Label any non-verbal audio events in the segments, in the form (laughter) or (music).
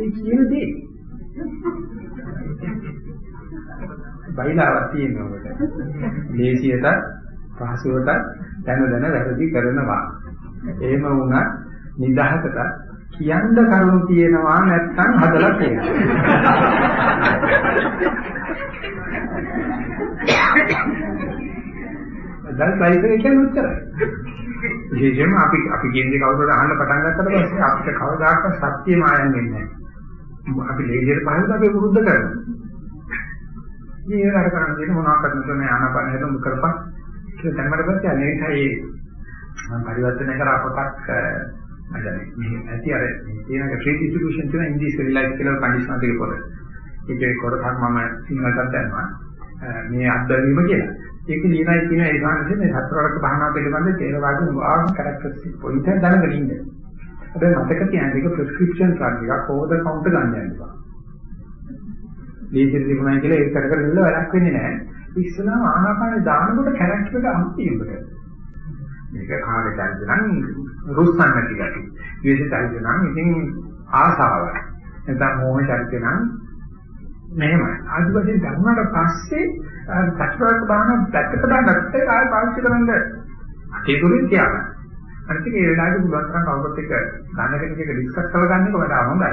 ඒ කියන දේ. බයිලාවක් තියෙනකොට. ලේසියට පහසුවට දැන දැන වැරදි කරනවා. එහෙම වුණා නිදහසට කියන්න කරුණු තියෙනවා නැත්නම් හදලා තියෙනවා. දැන් ලයිසර් කියන්නේ උත්තරයි. විශේෂයෙන්ම අපි අපි කියන දේ කවුරුහරි අහන්න පටන් ගත්තට පස්සේ අපිට කවදාකවත් සත්‍ය මායම් වෙන්නේ නැහැ. අපි ලේසියට පහළට අපි වරුද්ධ කරනවා. මේ වැඩ කරන්නේ දෙන මොනවාක් කරන්නද මේ ආනාපාන හේතුම් කරපන්. ඒක දැම්මට පස්සේ අනේකයි මම පරිවර්තනය කරා පොතක් මම මේ ඇති අර තියෙන ට්‍රේඩ් ඩිස්ට්‍රිබියුෂන් කියන ඉන්දිස් රිලයිස් කියලා කන්ඩිෂන් එකේ පොත. ඒකේ කොටසක් මම සිංහලට දැම්මා. මේ අත්දැකීම කියලා. ඒක ලියනයි කියන ඒ ගානසේ මේ සතරවරක භාවනා පිළිබඳ තේරවාදී වාග් කැරක්ටරිස්ටික් පොයින්ට් එක දැනගෙන ඉන්න. හැබැයි මතක තියාගන්න ඒක ප්‍රෙස්ක්‍රිප්ෂන් කාඩ් එකක් ඕවර් කවුන්ට් ගන්න යනවා. දීසිර තිබුණා කියලා ඒක කර කර ඉන්න වැඩක් වෙන්නේ නැහැ. ඉස්සලාම ආනාපානේ දානකොට කැරක්ටර් එක අම්පියුකට. මේක කාගේ චරිත නම් රුස්සන් නැති ගැටි. විශේෂ චරිත නම් ඉතින් ආසාව. නැත්නම් මොහ චරිත නම් මෙහෙමයි. ආදිවාසී ධර්මකට පස්සේ සත්‍යවත් බාහන පැත්තට දාන්නත් ඒක ආයෙ පාවිච්චි කරන්න අතීතුරින් තියාගන්න. අනිත් ඒ වෙලාවේ පුළුවන් තරම් කවුරුත් එක්ක ගන්න කෙනෙක් එක ඩිස්කස් කරලා ගන්න එක වඩා හොඳයි.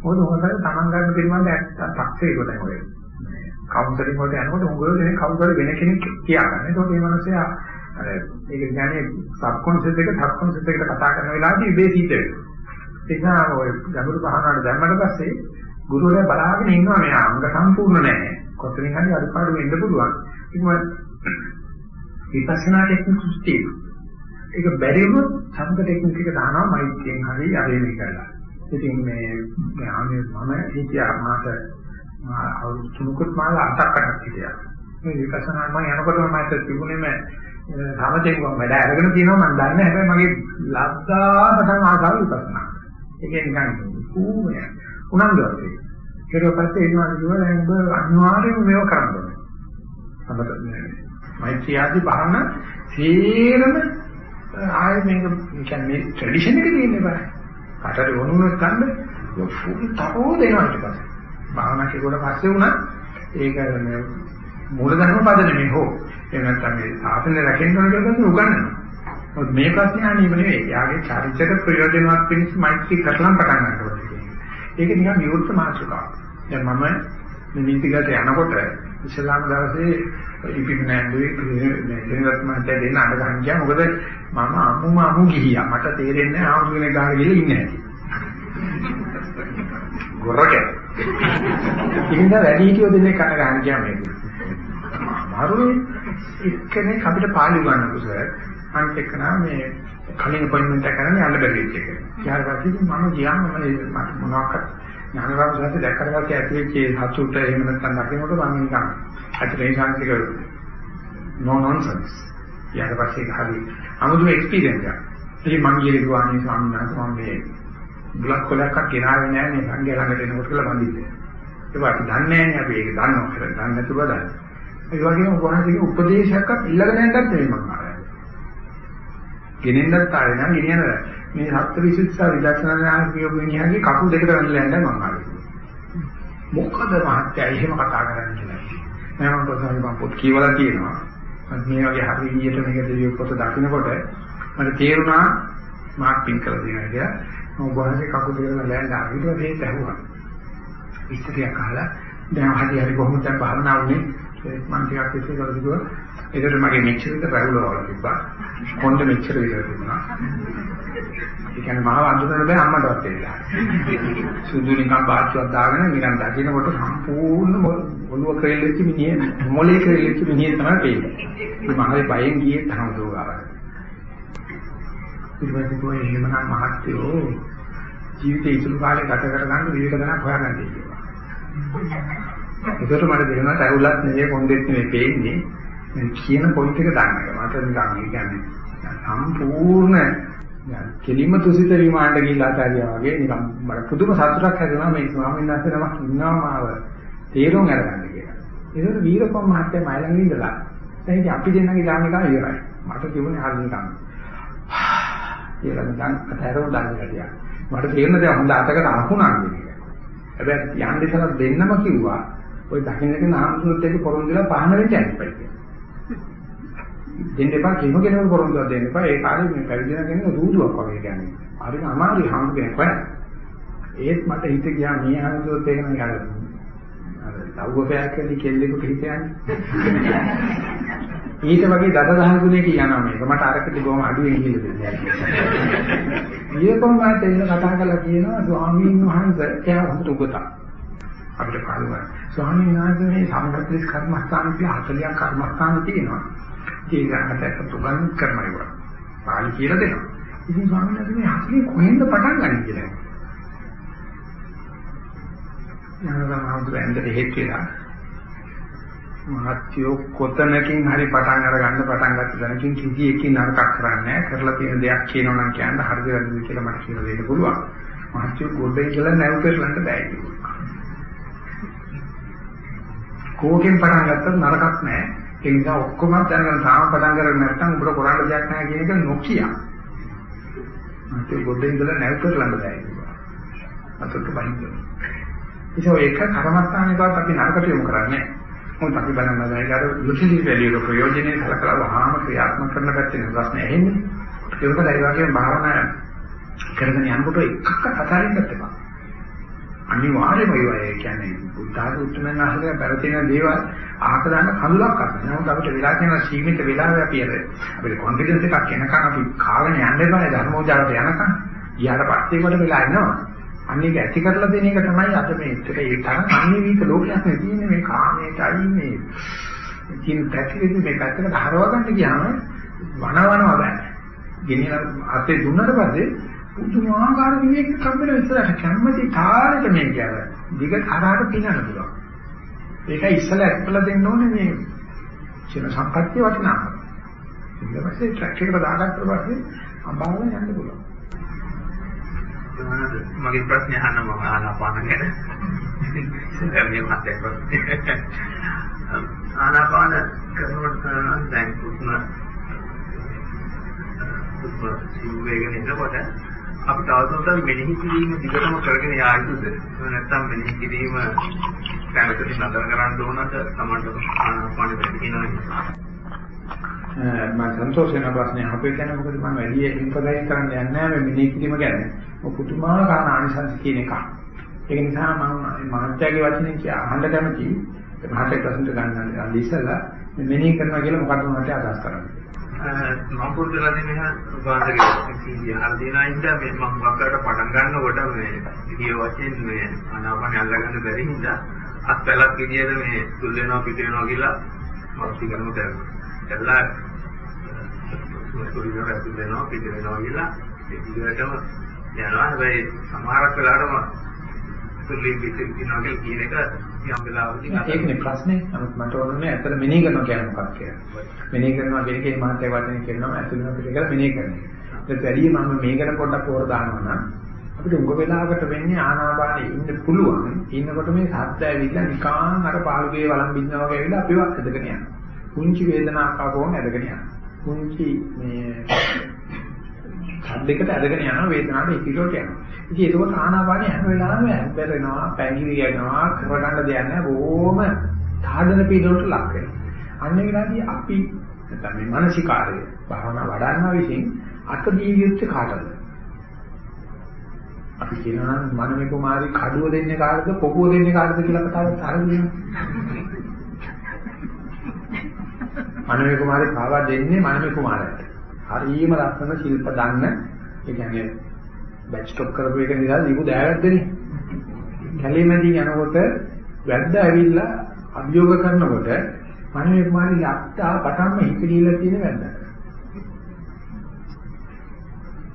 මොකද මොකද තමන් ගන්න පිළිබඳ තාක්ෂේ කොට හොයන. කවුන්සලින් වලට යනකොට උගල දෙනේ කවුරුහරි වෙන කෙනෙක් කියාගන්න. ඒකෝ මේ මිනිස්සයා අර ඒක කියන්නේ සබ්කොන්ෂස් එක සබ්කොන්ෂස් එකට කතා කරන වෙලාවදී ඉබේ සිද්ධ වෙනවා. ඒ නිසා ඔය ගැඹුරු භාවනාවට දැම්මට පස්සේ ගුරුවරයා බලාගෙන ඉන්නවා මෙයා අංග සම්පූර්ණ නැහැ. කොතනින් හරි අඩුපාඩු වෙන්න පුළුවන්. ඒක විපස්සනා ටෙක්නික්ස් තියෙනවා. ඒක බැරි වුණොත් සම්ප ටෙක්නික් එක දානවා මෛත්‍රියෙන් හරි අරේමි කරලා. ඉතින් මේ ආනේ මම හිතියා මාත අවුරුදු තුනකට මාල අටක් අටක් හිටියා. මේ විපස්සනා මම යනකොටම මම තිබුණේම සමතේ වැඩ අරගෙන තියෙනවා මම දන්නේ හැබැයි මගේ ලද්දාමටම ආසාව විපස්සනා. ඒකේ නිකන් ඌමය උනන්දුවක් තියෙනවා. ඊට පස්සේ එනවා කිව්වා දැන් ඔබ අනිවාර්යයෙන්ම මේව කරන්න ඕනේ. සමත මෛත්‍රී ආදී භාවන සීරම ආයේ මේක කියන්නේ ට්‍රැඩිෂන් එකේ තියෙන්නේ බෑ. කටට වුණොත් ගන්න ෆුල් තරෝ දෙනවා ඊට පස්සේ. භාවනා කෙරුවට පස්සේ වුණා ඒක මේ මූලධර්ම පද නෙමෙයි හෝ. ඒ නැත්තම් මේ ආසන රැකෙන්න ඕන කියලා තමයි උගන්වන්නේ. මොකද මේ ප්‍රශ්නේ අනීම නෙවෙයි. යාගේ චරිතක ප්‍රයෝජනවත් වෙනස් මෛත්‍රී කරලම් පටන් ගන්නවා. ඒක නිකන් විවෘත මාතෘකාවක්. දැන් මම මේ නීතිගත යනකොට ඉස්ලාම් දවසේ ඉපිට නෑන්දුවේ මේ දෙනවත් මට දෙන්න අඬ ගන්න ගියා. මොකද මම අමුම අමු ගිහියා. මට තේරෙන්නේ නැහැ ආමුදුනේ ගාන ගිහලා ඉන්නේ නැති. ගොරක. ඉතින් වැඩි හිටියෝ දෙන්නේ කට ගන්න ගියා මේක. මාරුනේ එක්කෙනෙක් අපිට පාළි ගන්න කුසල අනිත් එක්කනා මේ කලින් අපොයින්ට්මන්ට් එක කරන්නේ යන්න බැරි වෙච්ච එක. ඊට පස්සේ මම ගියාම මම මොනවාක්වත් ඥානරාම සත්‍ය දැක්කට පස්සේ ඇති වෙච්ච ඒ සතුට එහෙම නැත්නම් දකින්නකොට මම නිකන් ඇත්තට ඒ ශාන්තික no nonsense. ඊට පස්සේ හරි අමුතු එක්ස්පීරියන්ස් එකක්. ඉතින් මම ගියේ ගුවානේ ස්වාමීන් වහන්සේ මම මේ බුලක් කොලයක් ගෙනාවේ නැහැ මේ සංඝයා ළඟට එනකොට කියලා වඳින්නේ. ඒක අපි දන්නේ නැහැ අපි ඒක දන්නවා කියලා දන්නේ නැතුව බලන්න. ඒ වගේම කොහොමද උපදේශයක්වත් ඉල්ලගෙන යන්නත් නෙමෙයි මම ආවේ. ගෙනෙන්නත් ආවේ නෑ ගෙනියන මේ සත්‍ය විසුද්ධිසා විදර්ශනා ඥාන කියපු මිනිහාගේ කකුල් දෙකට වැඳලා යන්නයි මම ආවේ. මොකද මහත්තයා එහෙම කතා කරන්නේ කියලා. මම ප්‍රසන්න මම පොත් කියවලා තියෙනවා. මම මේ වගේ හරි විදියට මේක දෙවියෝ පොත දකින්නකොට මට තේරුණා මාක් පින් කරලා දෙනවා කියලා. මම ගොඩේ කකුල් දෙකට වැඳලා යන්න ඊට පස්සේ ඒක ඇහුවා. විස්තරයක් අහලා දැන් හරි හරි කොහොමද දැන් භාවනා වුනේ මම ටිකක් විශ්ල කරලා කිව්වා ඒකට මගේ මෙච්චර විතර රැවුල වල තිබ්බා කොණ්ඩ මෙච්චර විතර තිබුණා ඒ කියන්නේ මහව අඳුරන බෑ අම්මටවත් එලා සුදු නිකන් බාච්චුවක් දාගෙන නිකන් දකින්නකොට සම්පූර්ණ ඔළුව කෙරෙල්ලෙච්ච මිනිහ මොලේ කෙරෙල්ලෙච්ච මිනිහ තමයි පේන්නේ. මේ මහේ බයෙන් ගියේ තරම් දෝගාවක් ඊට පස්සේ කොහේ එහෙමනම් මහත්යෝ ජීවිතේ ඉතුරු කාලේ ගත කරගන්න විවේක දනක් හොයාගන්න කියලා. ඒකට මට දෙනවා තරුලත් නෙවෙයි කොන්දෙත් නෙවෙයි පේන්නේ. මේ කියන පොයින්ට් එක ගන්න එක. මට නිකන් කියන්නේ සම්පූර්ණ කෙලිම තුසිත විමාණ්ඩ ගිහිල්ලා ආචාර්යයා වගේ නිකන් මට පුදුම සතුටක් හැදෙනවා මේ ස්වාමීන් වහන්සේ නමක් ඉන්නවා මාව තේරුම් අරගන්න කියලා. ඒකට වීරපම් මහත්තයා මයි ළඟ ඉඳලා දැන් ඉතින් අපි දෙන්නගේ ඥාන එක ඉවරයි. මට තිබුණේ හරිය නිකන්. කියලා නිකන් අතහැරව දාන්න කියලා. මට තේරෙන දේ හොඳ අතකට අහුණා කියන එක. හැබැයි යන්න ඉතලා දෙන්නම කිව්වා ඔය දකින්න කෙනා ආම්සුත් එක්ක පොරොන්දුලා පහන වෙන්න යන්න එපා කියලා. දෙන්න එපා කිම කෙනෙකුට පොරොන්දුවක් දෙන්න එපා. ඒ කාලේ මේ පැවිදින කෙනෙක් දූදුවක් වගේ කියන්නේ. හරිම අමාරුයි හාමුදුරුවෝ කෙනෙක් වෙන්න. ඒත් මට හිත ගියා මේ ආම්සුත් එක්ක නම් අර අර ලව්වපෑකදී කෙල්ලෙකුට හිත යන්නේ. (laughs) ඊට වගේ දසදහස් ගුණයක යනවා මේක. මට අරකට බොහොම අඩුවෙන් කියලා දෙන්නේ. ඊයකොම මට එන්න කතා කරලා කියනවා ස්වාමීන් වහන්සේ එයා හොඳට උගතක්. අපිට කාලුවා. ස්වාමීන් වහන්සේ මේ සම්පත්‍රිස් කර්මස්ථාන කියලා 40ක් කර්මස්ථාන තියෙනවා. ඒක හතට තුගන් කරනවා. පාලි කියලා දෙනවා. ඉතින් ස්වාමීන් වහන්සේ මේ හස්ලේ කොහෙන්ද පටන් ගන්නේ කියලා. යනවා හඳුර ඇඳට හේත් වෙලා මහත්යෝ කොතනකින් හරි පටන් අරගන්න පටන් ගත්ත දැනකින් කිසි එකකින් නරකක් කරන්නේ නැහැ කරලා තියෙන දෙයක් කියනවා නම් කියන්න හරිද වැරදිද කියලා මට කියලා දෙන්න පුළුවන් මහත්යෝ ගොඩේ කියලා නැව් පෙරලන්න බෑ කිව්වා කෝකෙන් පටන් ගත්තත් නරකක් නැහැ ඒ නිසා ඔක්කොම දැනගන්න තාම පටන් ගන්න නැත්නම් උඹට කරන්න දෙයක් නැහැ කියන එක නොකිය. මහත්යෝ ගොඩේ ඉඳලා නැව් පෙරලන්න බෑ කිව්වා අතට බහින්න ඒක ඒක කර්මස්ථානයකවත් අපි නරකට යොමු කරන්නේ නැහැ. මොකද අපි බලන්න බෑ අර යුටිලිටි වැලියු එක ප්‍රයෝජනේ සලකලා වහාම ක්‍රියාත්මක කරන පැත්තේ ප්‍රශ්න ඇහෙන්නේ. ඒක තමයි ඒ වගේම භාවනා කරගෙන යනකොට එකක් අතාරින්නත් එපා අනිවාර්යයෙන්ම ඒ කියන්නේ බුද්ධාගම උත්තරමන අහලා පෙරතින දේවල් ආක දාන්න කඳුලක් අරගෙන නමුත් අපිට වෙලා තියෙන සීමිත වෙලාවෙ අපි අර අපිට කොන්ෆිඩන්ස් එකක් එනකන් අපි කාගෙන යන්න එපා ධර්මෝජාලට යනකන් ඊට පස්සේ කොට වෙලා ඉන්නවා අනේක ඇති කරලා දෙන එක තමයි අද මේ ඉතට ඒ තරම් අනිවිත ලෝකයක් නේ තියෙන්නේ මේ කාමයටයි මේ කියන පැතිකෙදි මේ පැත්තකට හරව ගන්න ගියාම වනවනවා බෑ. ගෙනියන අතේ දුන්නට පස්සේ පුදුමාකාර විවේක කම්බල ඉස්සරහට කැමති තාලෙට මේ කියලා. දිගට හරහට පිනන්න පුළුවන්. ඒකයි ඉස්සලා ඇත්පල දෙන්න ඕනේ මේ චින සම්පත්තිය වටිනාකම. ඊට පස්සේ ට්‍රැක් එකට දාගත්ත පස්සේ අඹාවල යන්න පුළුවන්. මගේ ප්‍රශ්නේ අහන්න මම ආනාපාන ගැන. මේ මතයක් ප්‍රශ්නේ. ආනාපාන කරනකොට දැන් කුස්ම කුස්ම සිව්වේගෙන ඉන්නකොට අපිට අවසන්තල් මෙනෙහි කිරීම දිගටම කරගෙන යා යුතුද? නැත්නම් මෙනෙහි කිරීම දැනකට නතර කරන්න ඕනද? තමන්ට ආනාපාන වෙන්න මම සන්තෝෂ වෙන ප්‍රශ්නේ අපේ කියන්නේ මොකද මම වැඩි ඉන්ෆෝමයිස් කරන්න යන්නේ නැහැ මේ මිනේ කිරීම ගැන. ඔය පුදුමාකාර ආනිසංස කියන එක. ඒක නිසා මම මහත්යාගේ වචනෙන් කිය අහන්න කැමති මහත්ය ප්‍රශ්නට ගන්න ඉස්සලා මේ මෙනේ කරනවා කියලා මොකක්ද මට අදහස් කරන්නේ. මම පුරුදුලා දෙන්නේ වාදගේ සීඩිය හරි දෙනා ඉඳලා මේ මම වක්කට පටන් ගන්නකොට මේ විදිය වශයෙන් මේ අනාපන අල්ලගන්න බැරි හින්දා අත්පැලක් විදියට මේ තුල් වෙනවා පිට වෙනවා කියලා මම පිළිගන්නු දැන්. එල්ලා මුස්කුලිනව ඇතුල් වෙනවා පිට වෙනවා කියලා ඒ විදිහටම යනවා හැබැයි සමහරක් වෙලාවටම තුලි පිට වෙනවා කියන එක යම් වෙලාවකින් ඒකනේ ප්‍රශ්නේ. නමුත් මට ඕනේ ඇත්තට මෙනෙහි කරනවා කියන්නේ මොකක්ද කියලා. මෙනෙහි කරනවා කියන එකේ මහත්ය වචනේ කියනවා ඇතුල් වෙනවා පිට කියලා මෙනෙහි කරනවා. ඒත් වැඩි මම මේකට පොඩ්ඩක් පොර දානවා නම් අපිට උඟ වෙලාවකට වෙන්නේ ආනාපානෙ ඉන්න පුළුවන්. ඉන්නකොට මේ සද්ද ඇවිල්ලා නිකාන් අර පාළුගේ වළම් බින්නවා වගේ ඇවිල්ලා අපිව ඇදගෙන යනවා. කුංචි වේදනාවක් ආවම ඇදගෙන යනවා. කුංචි මේ සද්දයකට අරගෙන යන වේදනාවට ඉතිරෝට යනවා. ඉතින් ඒකෝට ආනාපානිය හැම වෙලාවෙම හැම්බෙරෙනවා, පැංගිරි යනවා, කරගන්න දෙයක් නැහැ. බොහොම සාධන පීඩනට ලක් වෙනවා. අන්න ඒ වෙලාවේදී අපි නැත්නම් මේ මානසිකාරය භාවනා වඩන්නා විසින් අත දී යුත්තේ කාටද? අපි කියනවා නම් මනමේ කුමාරි කඩුව දෙන්නේ කාටද, පොකුව දෙන්නේ කාටද කියලා කතාවක් අහගෙන මනමේ කුමාරේ පාවා දෙන්නේ මනමේ කුමාරයාට. හරිම ලස්සන ශිල්ප දන්න ඒ කියන්නේ බැච් ස්ටොප් කරපු එක නිසා දීපු දෑවැද්දනේ. කැලේමැදින් යනකොට වැද්ද ඇවිල්ලා අභියෝග කරනකොට මනමේ කුමාරි යත්තා පටන්ම හිතවිලා තියෙන වැද්දා.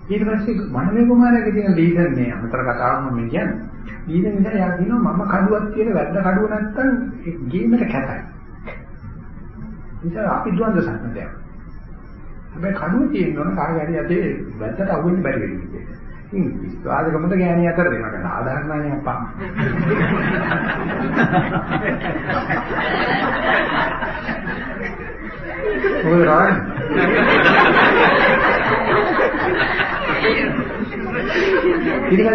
ඊට පස්සේ මනමේ කුමාරයාගේ තියෙන ලීඩර් මේ අමතර කතාවක් මම කියන්නේ. ලීඩර් නිසා යා කියනවා මම කඩුවක් කියලා වැද්ද කඩුව නැත්තම් ගේමට කැතයි. නිසා අපි දුවන්ද සම්පතයක්. හැබැයි කඩුව තියෙනවනේ කාගේ හරි අතේ වැද්දට අහුවෙන්න බැරි වෙන්නේ. ඉතින් විශ්වාසකමද ගෑණි අතර දෙනවා ගන්න ආධාරණයි අප්පා. ඔය රායි. ඉතින්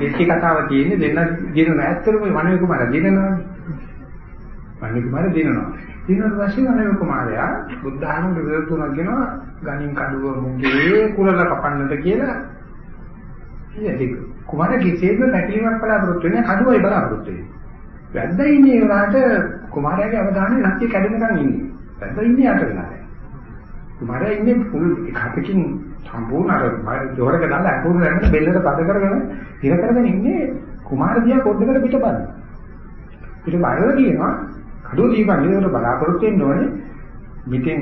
දෙච්චි කතාව තියෙන්නේ දෙන්න දිනන ඇත්තටම වනේ කුමාරයා දිනනවානේ. වනේ කුමාරයා දිනනවා. දිනන පස්සේ වනේ කුමාරයා බුද්ධ ආගම විවෘතුණක් ගෙනවා ගණින් කඩුව මුගේ කුලල කපන්නට කියලා. ඉතින් කුමාරයා කිසිම පැකිලීමක් බලාපොරොත්තු වෙන්නේ කඩුවයි බලාපොරොත්තු වෙන්නේ. වැද්දා ඉන්නේ ඒකට කුමාරයාගේ අවධානය නැති කැඩෙනකන් ඉන්නේ. වැද්දා ඉන්නේ යට වෙලා. කුමාරයා ඉන්නේ පුල් එකකින් සම්පූර්ණ අර ජෝරක දාලා අකුරු රැගෙන බෙල්ලට පද කරගෙන ඉර කරගෙන ඉන්නේ කුමාර දිහා පොඩ්ඩකට පිටපන්න. පිට බලලා කියනවා කඩුව දීපන් ඒකට බලාපොරොත්තු වෙන්න ඕනේ. මිටෙන්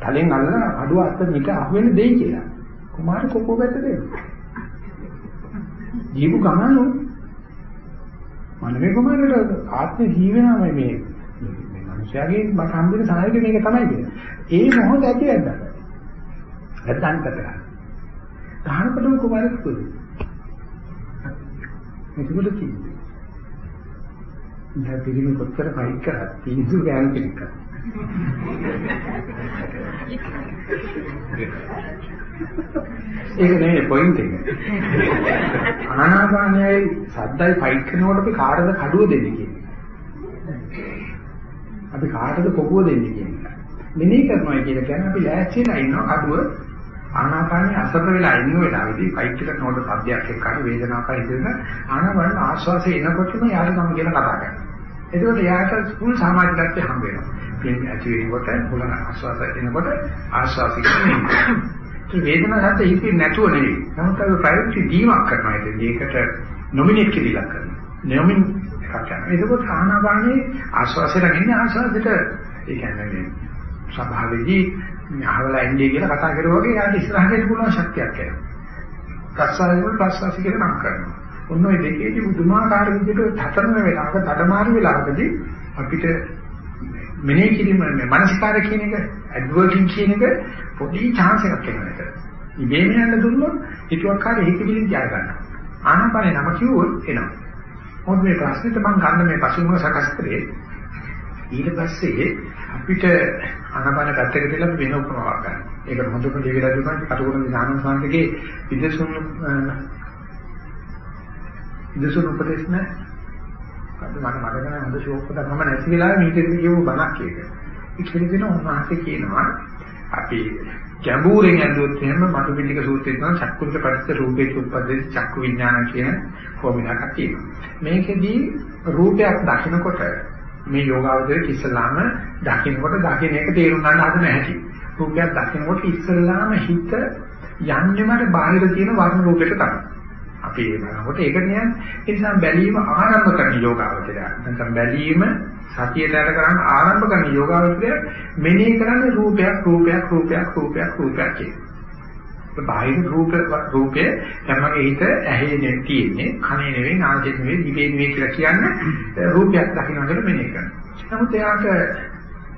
තලෙන් අල්ලන කඩුව අත්ත මිට අහුවෙන්න දෙයි කියලා. කුමාර කොකෝ වැද්ද දෙනවා. ජීවු ගමනු මනමේ කුමාරට ආත්මේ ජීවෙනම මේ මේ මිනිස්යාගේ මට හම්බෙන සායක මේක තමයි කියන්නේ. ඒ මොහොත ඇති ඇද්දා. නැත්නම් කරා. ගහනකොටම කුමාරෙක් පුදු. මේකවල කිව්වේ. දැන් පිළිම කොච්චර ෆයිට් කරත් තීන්දුව ගෑනු කෙනෙක් කරා. ඒක නෙවෙයි පොයින්ට් එක. ආනාපානයයි සද්දයි ෆයිට් කරනකොට අපි කාටද කඩුව දෙන්නේ කියන්නේ. අපි කාටද පොකුව දෙන්නේ කියන්නේ. මෙනෙහි කරනවා කියන කියන්නේ අපි ලෑස්තිලා ඉන්නවා කඩුව ආනාපානිය අසත වෙලා ඉන්න වෙලාවේදී ෆයිට් එක නෝඩ සද්දයක් එක්ක හරි වේදනාවක් හරි දෙන ආනාපාන ආශ්වාසය එනකොටම යාට නම් කියන කතා කරනවා. එතකොට යාට ස්කූල් සමාජිකත්වය හම්බ වෙනවා. මේ ඇති වෙනකොට මුල ආශ්වාසය එනකොට ආශ්වාසික නෙමෙයි. ඒ වේදනාව නැත්නම් හිතේ නැතුව නෙවෙයි. නමුත් අපි ප්‍රයෝගික දීමක් කරනවා. ඒකට නොමිනේට් කිරීමක් කරනවා. නොමින් එකක් කරනවා. එතකොට ආනාපානේ ආශ්වාසයට ගන්නේ ආශ්වාසයට ඒ කියන්නේ මේ ස්වභාවයේදී අහවලා ඉන්නේ කියලා කතා කරුවා වගේ යාට ඉස්සරහට පුළුවන් ශක්තියක් එනවා. ප්‍රසාරයෙන් ප්‍රසාසි කියලා නම් කරනවා. ඔන්න ඔය දෙකේදී බුදුමාකාර විදිහට හතරන වෙලාවක තඩමාරු වෙලාවකදී අපිට මෙනෙහි කිරීම මේ මානසිකාර කියන එක ඇඩ්වර්කින් කියන එක පොඩි chance එකක් එනවා ඒක. ඉබේම යන්න දුන්නොත් හිතුවක්කාරී හිතවිලි ජය ගන්නවා. ආනපනේ නම කිව්වොත් එනවා. මොකද මේ ප්‍රශ්නෙට මම ගන්න මේ පසුබිම සකස් කරේ ඊට පස්සේ අපිට ආනපන පැත්තක දාලා වෙන උපමාවක් ගන්න. ඒක හොඳට දෙවිලා දුන්නා කටුකුරුන් ඥාන සංස්කෘතියේ විදසුන් විදසුන් උපදේශ නැහැ. මට මතක නැහැ හොඳ ෂෝක් එකක් මම නැති වෙලාවෙ මීටර් කියව බණක් ඒක. ඒ කෙනෙක් උන්වහන්සේ කියනවා අපි ගැඹුරෙන් ඇඳුවොත් එහෙම මතු පිටික සූත්‍රයේ තියෙන චක්කුන්ත පරිච්ඡ රූපේ උප්පදේ චක්කු විඥාන කියන ෆෝමියලක් තියෙනවා. මේකෙදී රූපයක් දකිනකොට මේ යෝගාවචරයේ ඉස්සලාම දකින්නකොට දකින්න එක තේරුම් ගන්න හදන හැටි. රූපයක් දකින්නකොට ඉස්සලාම හිත යන්නේමට බාහිර තියෙන වර්ණ රූපයක තමයි. අපි ඒ බලනකොට ඒක නියම් ඒ නිසා බැලීම ආරම්භ කරන යෝගාවචරය. නැත්නම් බැලීම සතියට කරන ආරම්භ කරන යෝගාවචරය මෙනෙහි කරන්නේ රූපයක් රූපයක් රූපයක් රූපයක් රූපයක් කියන. බාහිර රූප රූපේ තමගේ හිත ඇහි තියෙන්නේ කනේ නෙවෙයි නාසයෙන් නෙවෙයි දිවේ නෙවෙයි කියලා කියන්නේ රූපයක් දකින්න කියලා මෙනෙහි කරනවා. නමුත් එයාට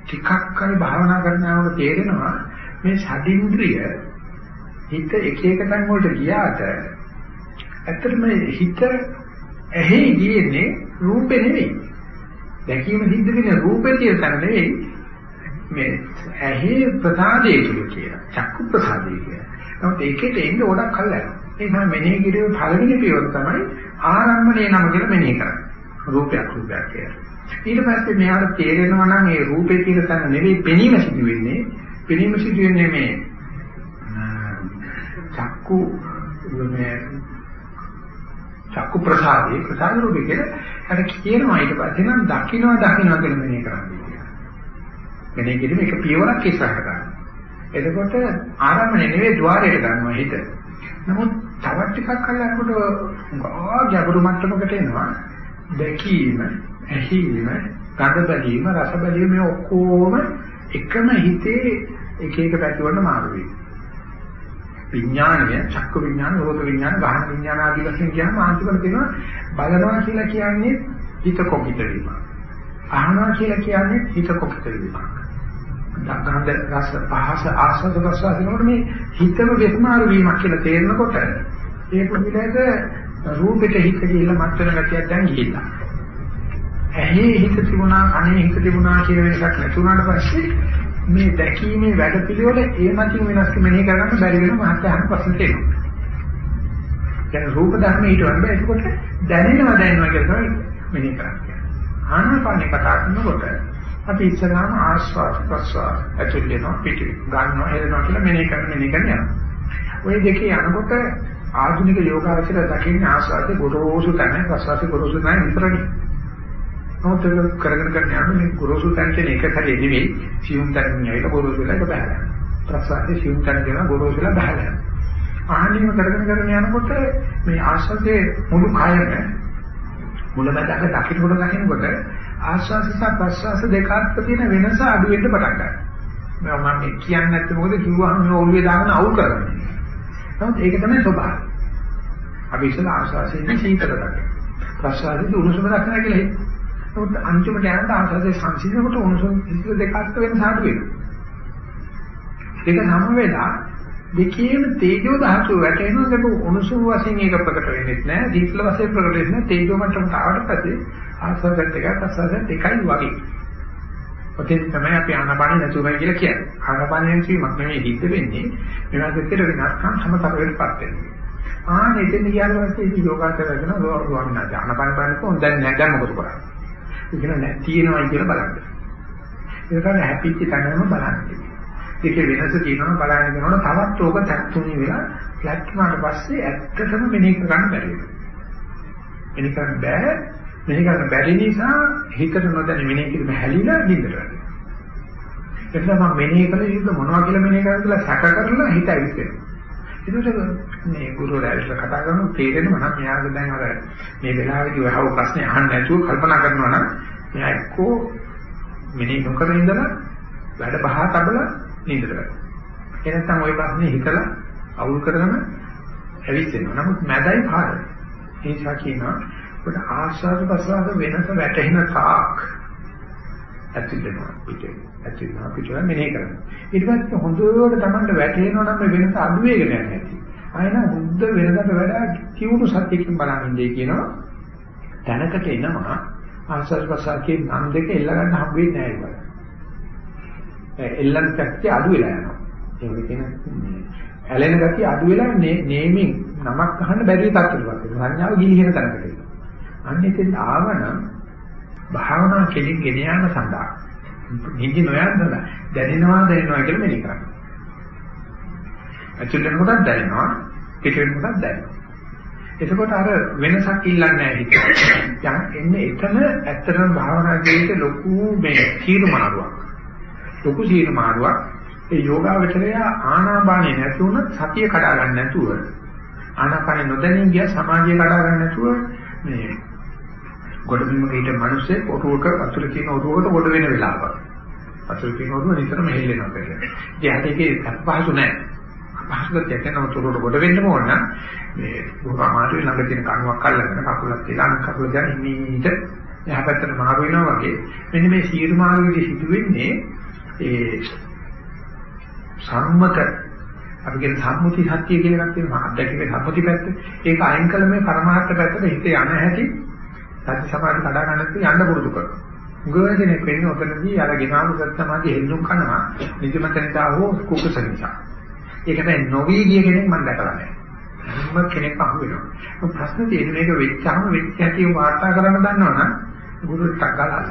ටිකක් කල් භාවනා කරනකොට තේරෙනවා මේ ෂඩින්ද්‍රිය හිත එක එක තැන් වලට ගියාට ඇත්තටම හිත ඇහි ගියන්නේ රූපේ නෙවෙයි. දැකීම සිද්ධ වෙන රූපේ කියන තැන නෙවෙයි. මේ ඇහි ප්‍රසාදයේ කියලා. චක්කු ප්‍රසාදයේ කියලා. නමුත් ඒකෙට එන්න ගොඩක් කල් යනවා. ඒ නිසා මෙනෙහි කිරීම පළවෙනි පියවර තමයි ආරම්භණය නම කියලා මෙනෙහි කරන්නේ. රූපයක් රූපයක් කියලා. ඊට පස්සේ මෙයාට තේරෙනවා නම් ඒ රූපේ තියෙන තැන නෙවෙයි පෙනීම සිදු වෙන්නේ. පෙනීම සිදු වෙන්නේ මේ චක්කු මේ චක්කු ප්‍රසාදේ ප්‍රසාද රූපේ කියලා අර කියනවා ඊට පස්සේ නම් දකින්නවා දකින්නවා කියලා මෙනේ කරන්නේ කියලා. මෙනේ කිරීම එක පියවරක් ඉස්සරහට ගන්න. එතකොට ආරම්භනේ නෙවෙයි ద్వාරයට ගන්නවා හිත. නමුත් තවත් ටිකක් කල්ලාකට ගා ගැඹුරු මට්ටමකට එනවා. දැකීම, ඇහිීම, ගඳ බැලීම, රස බැලීම මේ ඔක්කොම එකම හිතේ එක එක පැතිවලට මාරු වෙනවා. විඥානය, චක්ක විඥාන, රෝධ විඥාන, ගහන විඥාන ආදී වශයෙන් කියනම ආන්තිකට තියෙනවා බලනවා කියලා කියන්නේ හිත කොකිත වීම. අහනවා කියලා කියන්නේ හිත කොකිත වීම. ගන්ධ රස පහස ආස්වාද ප්‍රසවාස වෙනකොට මේ හිතම වෙස්මාරු වීමක් කියලා තේරෙනකොට ඒ පුදුලේද රූපෙට හිත ගිහිල්ලා මත් වෙන ගැතියක් දැන් ගිහිල්ලා. ඇහි හිත තිබුණා, කනේ හිත තිබුණා කියන එකක් නැතුණාට පස්සේ මේ දැකීමේ වැඩ පිළිවෙල ඒ මතින් වෙනස් මෙහෙ කරන්න බැරි වෙන මහත්යන් ප්‍රශ්නට එනවා. දැන් රූප ධර්ම ඊට වඩා එතකොට දැනෙනවා දැනෙනවා කියලා තමයි මෙනෙහි කරන්නේ. ආනාපානේ කතා කරනකොට අපි ඉස්සරහම ආස්වාද ප්‍රස්වාද ඇතුල් වෙනවා පිටු ගන්නවා එරනවා කියලා මෙනෙහි කරන මෙනෙහි කරන යනවා. ওই දෙකේ යනකොට ආධුනික යෝගාවචර දකින්නේ ආස්වාදේ ගොරෝසු තැන ප්‍රස්වාදේ ගොරෝසු තැන විතරනේ. නමුත් ඒක කරගෙන කරගෙන යනකොට මේ ගොරෝසු තැන කියන එක හරිය නෙවෙයි සියුම් තැන නෙවෙයි ගොරෝසු වෙලා ඒක බහලා. ප්‍රස්වාදේ සියුම් තැන කියන ගොරෝසු වෙලා බහලා. ආහනියම කරගෙන කරගෙන යනකොට මේ ආස්වාදයේ මුළු කායම මුලමඳාක දකින්නකොට දකින්නකොට ආස්වාස සහ ප්‍රස්වාස දෙක අතර තියෙන වෙනස අඩු වෙන්න පටන් ගන්නවා. මම කියන්නේ නැත්නම් මොකද කිව්වහම මේ ඔළුවේ දාගෙන අවුල් කරන්නේ. නමුත් ඒක තමයි ස්වභාවය. අපි ඉස්සලා ආස්වාසයෙන් සීතල දකිනවා. ප්‍රස්වාසයෙන් උණුසුම දකිනවා කියලා හිතුවා. නමුත් අන්තිමට යනකොට ආස්වාසයේ සංසිඳනකොට උණුසුම සීතල දෙක අතර වෙනස අඩු වෙනවා. ඒක සම වෙලා දෙකේම තේජෝ ධාතුව වැටෙනවා ඒක උණුසුම වශයෙන් ඒක ප්‍රකට වෙන්නේ නැහැ දීප්ල වශයෙන් ප්‍රකට වෙන්නේ නැහැ තේජෝ මට්ටමට ආවට පස්සේ ආස්වාදත් එකයි ප්‍රසාදත් එකයි වගේ. ඔතෙන් තමයි අපි ආනාපානෙ නැතුවයි කියලා කියන්නේ. ආනාපානෙන් කියමක් නෙමෙයි හිත වෙන්නේ මේවා දෙකට වෙනස්කම් සමතරවලටපත් වෙනවා. ආන එතන ගියාට පස්සේ ඉතින් යෝගාචර කරන ස්වාමීන් වහන්සේ ආනාපාන බලන්න කොහොමද දැන් නැහැ දැන් මොකද කරන්නේ? ඒක නෑ තියෙනවා කියලා බලන්න. ඒක තමයි හැපිච්ච තැනම බලන්නේ. ඒකේ වෙනස තියෙනවා බලන්න යනකොට තවත් ඕක තත්තුනි වෙලා ෆ්ලැට් වුණාට පස්සේ ඇත්තටම මෙනෙහි කරන්න බැරි වෙනවා. මෙනෙහි කරන්න බෑ. මෙනෙහි කරන්න බැරි නිසා හිතට නොදැන මෙනෙහි කිරීම හැලිලා නින්දට වැටෙනවා. එතන මම මෙනෙහි කළ යුතු මොනවා කියලා මෙනෙහි කරලා කියලා සැක කරලා හිත ඇවිස්සෙනවා. ඒකට මේ ගුරුවරයා කතා කරන තේරෙනවා නම් මෙයාගේ දැන් අර මේ වෙලාවේදී ඔයව ප්‍රශ්නේ අහන්න නැතුව කල්පනා කරනවා නම් මෙයා එක්කෝ මෙනෙහි නොකර ඉඳලා වැඩ බහ තබලා නින්දට වැටෙනවා. ඒ නැත්නම් ওই ප්‍රශ්නේ හිතලා අවුල් කරගෙන ඇවිස්සෙනවා. නමුත් මැදයි පාර. ඒ නිසා කියනවා ඔබට ආශාස ප්‍රසආස වෙනස වැටෙන තාක් ඇතිවෙනවා පිටේ. ඇතිවෙනවා පිටේ මෙනේ කරනවා. ඊට පස්සේ හොඳට Tamanට වැටෙනවා නම් මේ වෙනස අඩු වෙගෙන යන්නේ නැති. ආයෙන බුද්ධ වෙනකට වඩා කිවුණු සත්‍යකින් බලන්නේ කියනවා. දැනකට එනවා ආශාස ප්‍රසආසකේ නම් දෙක එල්ල ගන්න හම්බ වෙන්නේ නැහැ එල්ලන් පැත්තේ අඩු වෙලා යනවා. ඒක කියන ඇලෙන ගතිය අඩු වෙලා නේමින් නමක් අහන්න බැරි තත්ත්වයකට වෙනවා. සංඥාව ගිලිහෙන තැනකට එනවා. අන්න එතෙන් ආවනම් භාවනා කෙලින් ගෙන යාම සඳහා නිදි නොයන්ද දැනෙනවා දැනෙනවා කියලා මෙලි කරන්නේ. ඇතුළෙන් කොටක් දැනෙනවා පිටෙන් කොටක් දැනෙනවා. එතකොට අර වෙනසක් ඉල්ලන්නේ නැහැ හිත. දැන් එන්නේ එතන ඇත්තටම භාවනා ජීවිතේ ලොකු මේ තීරමාරුවක්. ලොකු තීරමාරුවක් ඒ යෝගාවචරය ආනාපානේ නැති වුණත් සතිය කඩා ගන්න නැතුව ආනාපානේ නොදැනින් ගිය සමාධිය කඩා ගන්න නැතුව මේ ගොඩබිමක හිට මිනිස්සේ ඔරුවක වතුර තියෙන ඔරුවකට ගොඩ වෙන වෙලාවක්. වතුර තියෙන ඔරුව නිතරම හෙල්ලෙනවා කියලා. ඉතින් ඒකේ අපහසු නැහැ. අපහසුකම් තියෙන ඔරුවට ගොඩ වෙන්න ඕන නම් මේ බොහොමාරු ළඟ තියෙන කණුවක් අල්ලගෙන කකුලක් තියලා අනිත් කකුල දැන් හිමීට එහා පැත්තට මාරු වෙනවා වගේ. මෙන්න මේ සීරු මාරුවේදී සිදුවෙන්නේ ඒ සම්මත අපි කියන සම්මුති සත්‍ය කියලා එකක් තියෙනවා. අත්දැකීමේ සම්මුති පැත්ත. ඒක අයින් කළ මේ පරමාර්ථ පැත්තට හිත යන හැටි සත්‍ය සමාධි කඩා ගන්නත් යන්න පුරුදු කරනවා. ගොඩනෙක් වෙන්නේ ඔතනදී අර ගෙනාවු සත්‍ය සමාධි හෙල්ලුම් කරනවා. නිදිමතෙන්දා හෝ කුකුස නිසා. ඒක තමයි නොවි ගිය කෙනෙක් මම දැකලා නැහැ හැම කෙනෙක් අහු වෙනවා ප්‍රශ්න තියෙන්නේ මේක වෙච්චාම වෙච්ච හැටි වාර්තා කරන්න දන්නවනම් ගුරුට ටක් ගාලා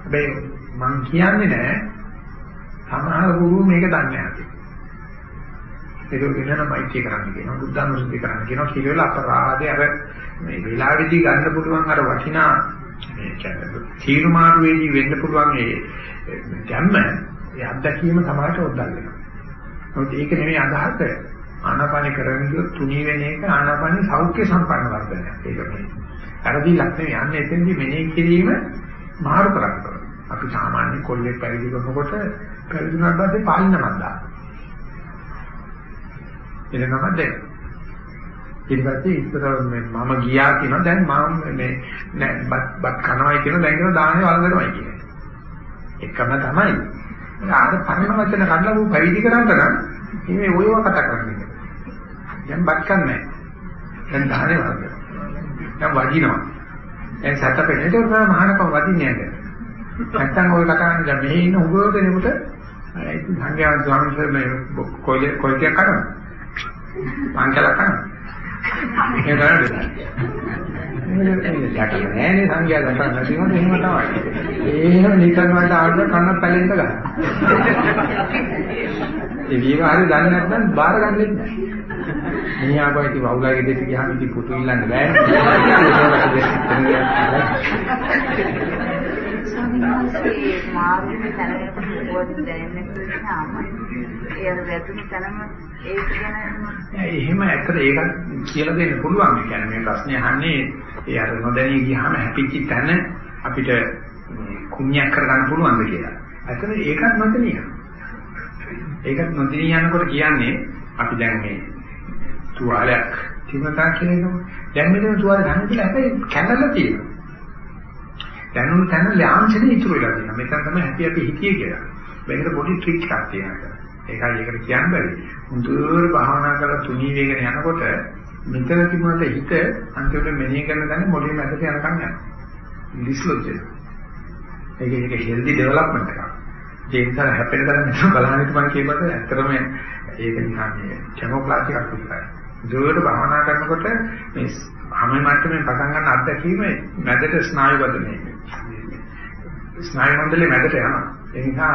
හැබැයි මම කියන්නේ නෑ සමහර ගුරු මේක දන්නේ නැහැ. ඒක වෙනම මෛත්‍රී කරන්න කියනවා බුද්ධානුස්සති කරන්න කියනවා කියලා අපරාධය අර මේ වෙලාවේදී ගන්න පුළුවන් අර වටිනා මේ කියන්නේ තීරමාරුවේදී වෙන්න පුළුවන් ඒ ගැම්ම ඒ අත්දැකීම සමාජයට උද්දල් වෙනවා. නමුත් ඒක නෙමෙයි අදහස. ආනාපාන කරන්නේ තුනී වෙන එක ආනාපානී සෞඛ්‍ය සම්පන්න වර්ධනයක්. ඒක මේ. අරදීලක් නෙමෙයි යන්නේ එතෙන්දී මෙනෙහි කිරීම මාරු කරන්නේ. අපි සාමාන්‍ය කොල්ලෙක් පැවිදි කරනකොට පැවිදුණාට පස්සේ පාලිනමක් දානවා. එනකම දැන් ඊට පස්සේ ඉස්සර මම ගියා කියනවා දැන් මම මේ නෑ බත් බත් කනවායි කියන දැන් කියන දාහනේ වළඳනවායි කියන්නේ. එකම තමයි. ආද පරණ වචන කඩලා ඌ පැවිදි කරන්න නම් මේ ඔයව කතා කරන්නේ. දැන් බත් කන්නේ දැන් දාහනේ වළඳනවා. දැන් වදිනවා. දැන් සැතපෙන්නේ ඒක තමයි මහානකම වදින්නේ නැහැ. නැත්තම් ඔය කතා කරන දැන් මෙහි ඉන්න උගව දෙනෙකුට ඒ සංඝයා ස්වාමීන් වහන්සේ මේ කොයි කොයි කියක් කරනවා. පංචල කරනවා. ඒක තමයි. මේක දැකලා නෑනේ සංඝයා දැකලා නැති වුණොත් එහෙම තමයි. එහෙම නිකන් වලට ආවද කන්න පැලෙන්න ගන්න. ඒ විවාහය දන්නේ නැත්නම් බාර ගන්නෙත් නෑ. මේ ආපයිති වවුලාගේ දෙට ගියාම ඉති පුතු ඉල්ලන්න බෑ. ස්වාමීනි මාර්ගයේ තැනකට පොඩි දැනෙන්න කියනවාම ඒ වැදුණු තැනම ඒක ගැන එහෙම ඇත්තට ඒකත් කියලා දෙන්න පුළුවන්. ඒ කියන්නේ මේ ප්‍රශ්නේ අහන්නේ ඒ අර නොදැනී ගියාම හැපිච්ච තැන අපිට කුණ්‍යක් කරගන්න පුළුවන්ද කියලා. ඇත්තට ඒකත් නොදැනිය. ඒකත් නොදැනී යනකොට කියන්නේ අපි දැන් මේ තුවාලයක් තිබුණා කියනකො දැන් මෙතන තුවාලේ ගන්න කියලා හැබැයි කැඳලා තියෙනවා. දැනුම් තැන ලාංඡනේ ඉතුරු වෙලා තියෙනවා. මෙතන තමයි හැටි අපි හිතියේ කියලා. මේකට පොඩි ට්‍රික් එකක් තියෙනවා. ඒකයි ඒකට කියන්න බැරි. මුදුර භාවනා කරලා තුනී වේගන යනකොට මෙතන තිබුණට හිත අන්තිමට මෙනෙහි කරන දන්නේ මොළේ මැදට යනකම් යනවා. ලිස්ලොජ් එක. ඒක ඒක හෙල්දි ඩෙවලොප්මන්ට් එකක්. ඒ නිසා හැපෙන තරම් මෙතන බලන්න ඉතින් මම කියපුවාට ඇත්තටම ඒක නිකන් මේ කැමෝෆ්ලාජ් එකක් විතරයි. ජෝයට භාවනා කරනකොට මේ හැම මට්ටමේ පටන් ගන්න අත්දැකීම මැදට ස්නායු වදනේ. ස්නායු මණ්ඩලේ මැදට යනවා. ඒ නිසා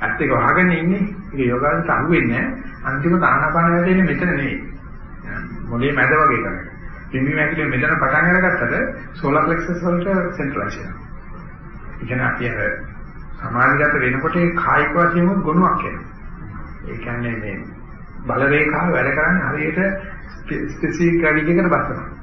ඇත්ත එක වහගෙන ඉන්නේ. ඒක යෝගාවන්ට අහුවෙන්නේ නැහැ. අන්තිමට ආනාපාන වැඩෙන්නේ මෙතන නෙවෙයි. මොලේ මැද වගේ කරගෙන. පිම්බි මැකිලේ මෙතන පටන් අරගත්තට සෝලර් ප්ලෙක්සස් වලට සෙන්ට්‍රලයිස් වෙනවා. ඒ කියන්නේ අපි අර සමාධිගත වෙනකොට ඒ කායික වශයෙන්ම ගුණයක් එනවා. ඒ කියන්නේ මේ බල රේඛාව වැඩ කරන්නේ හරියට ස්පෙસિෆික් ගණිතයකට බස්සනවා.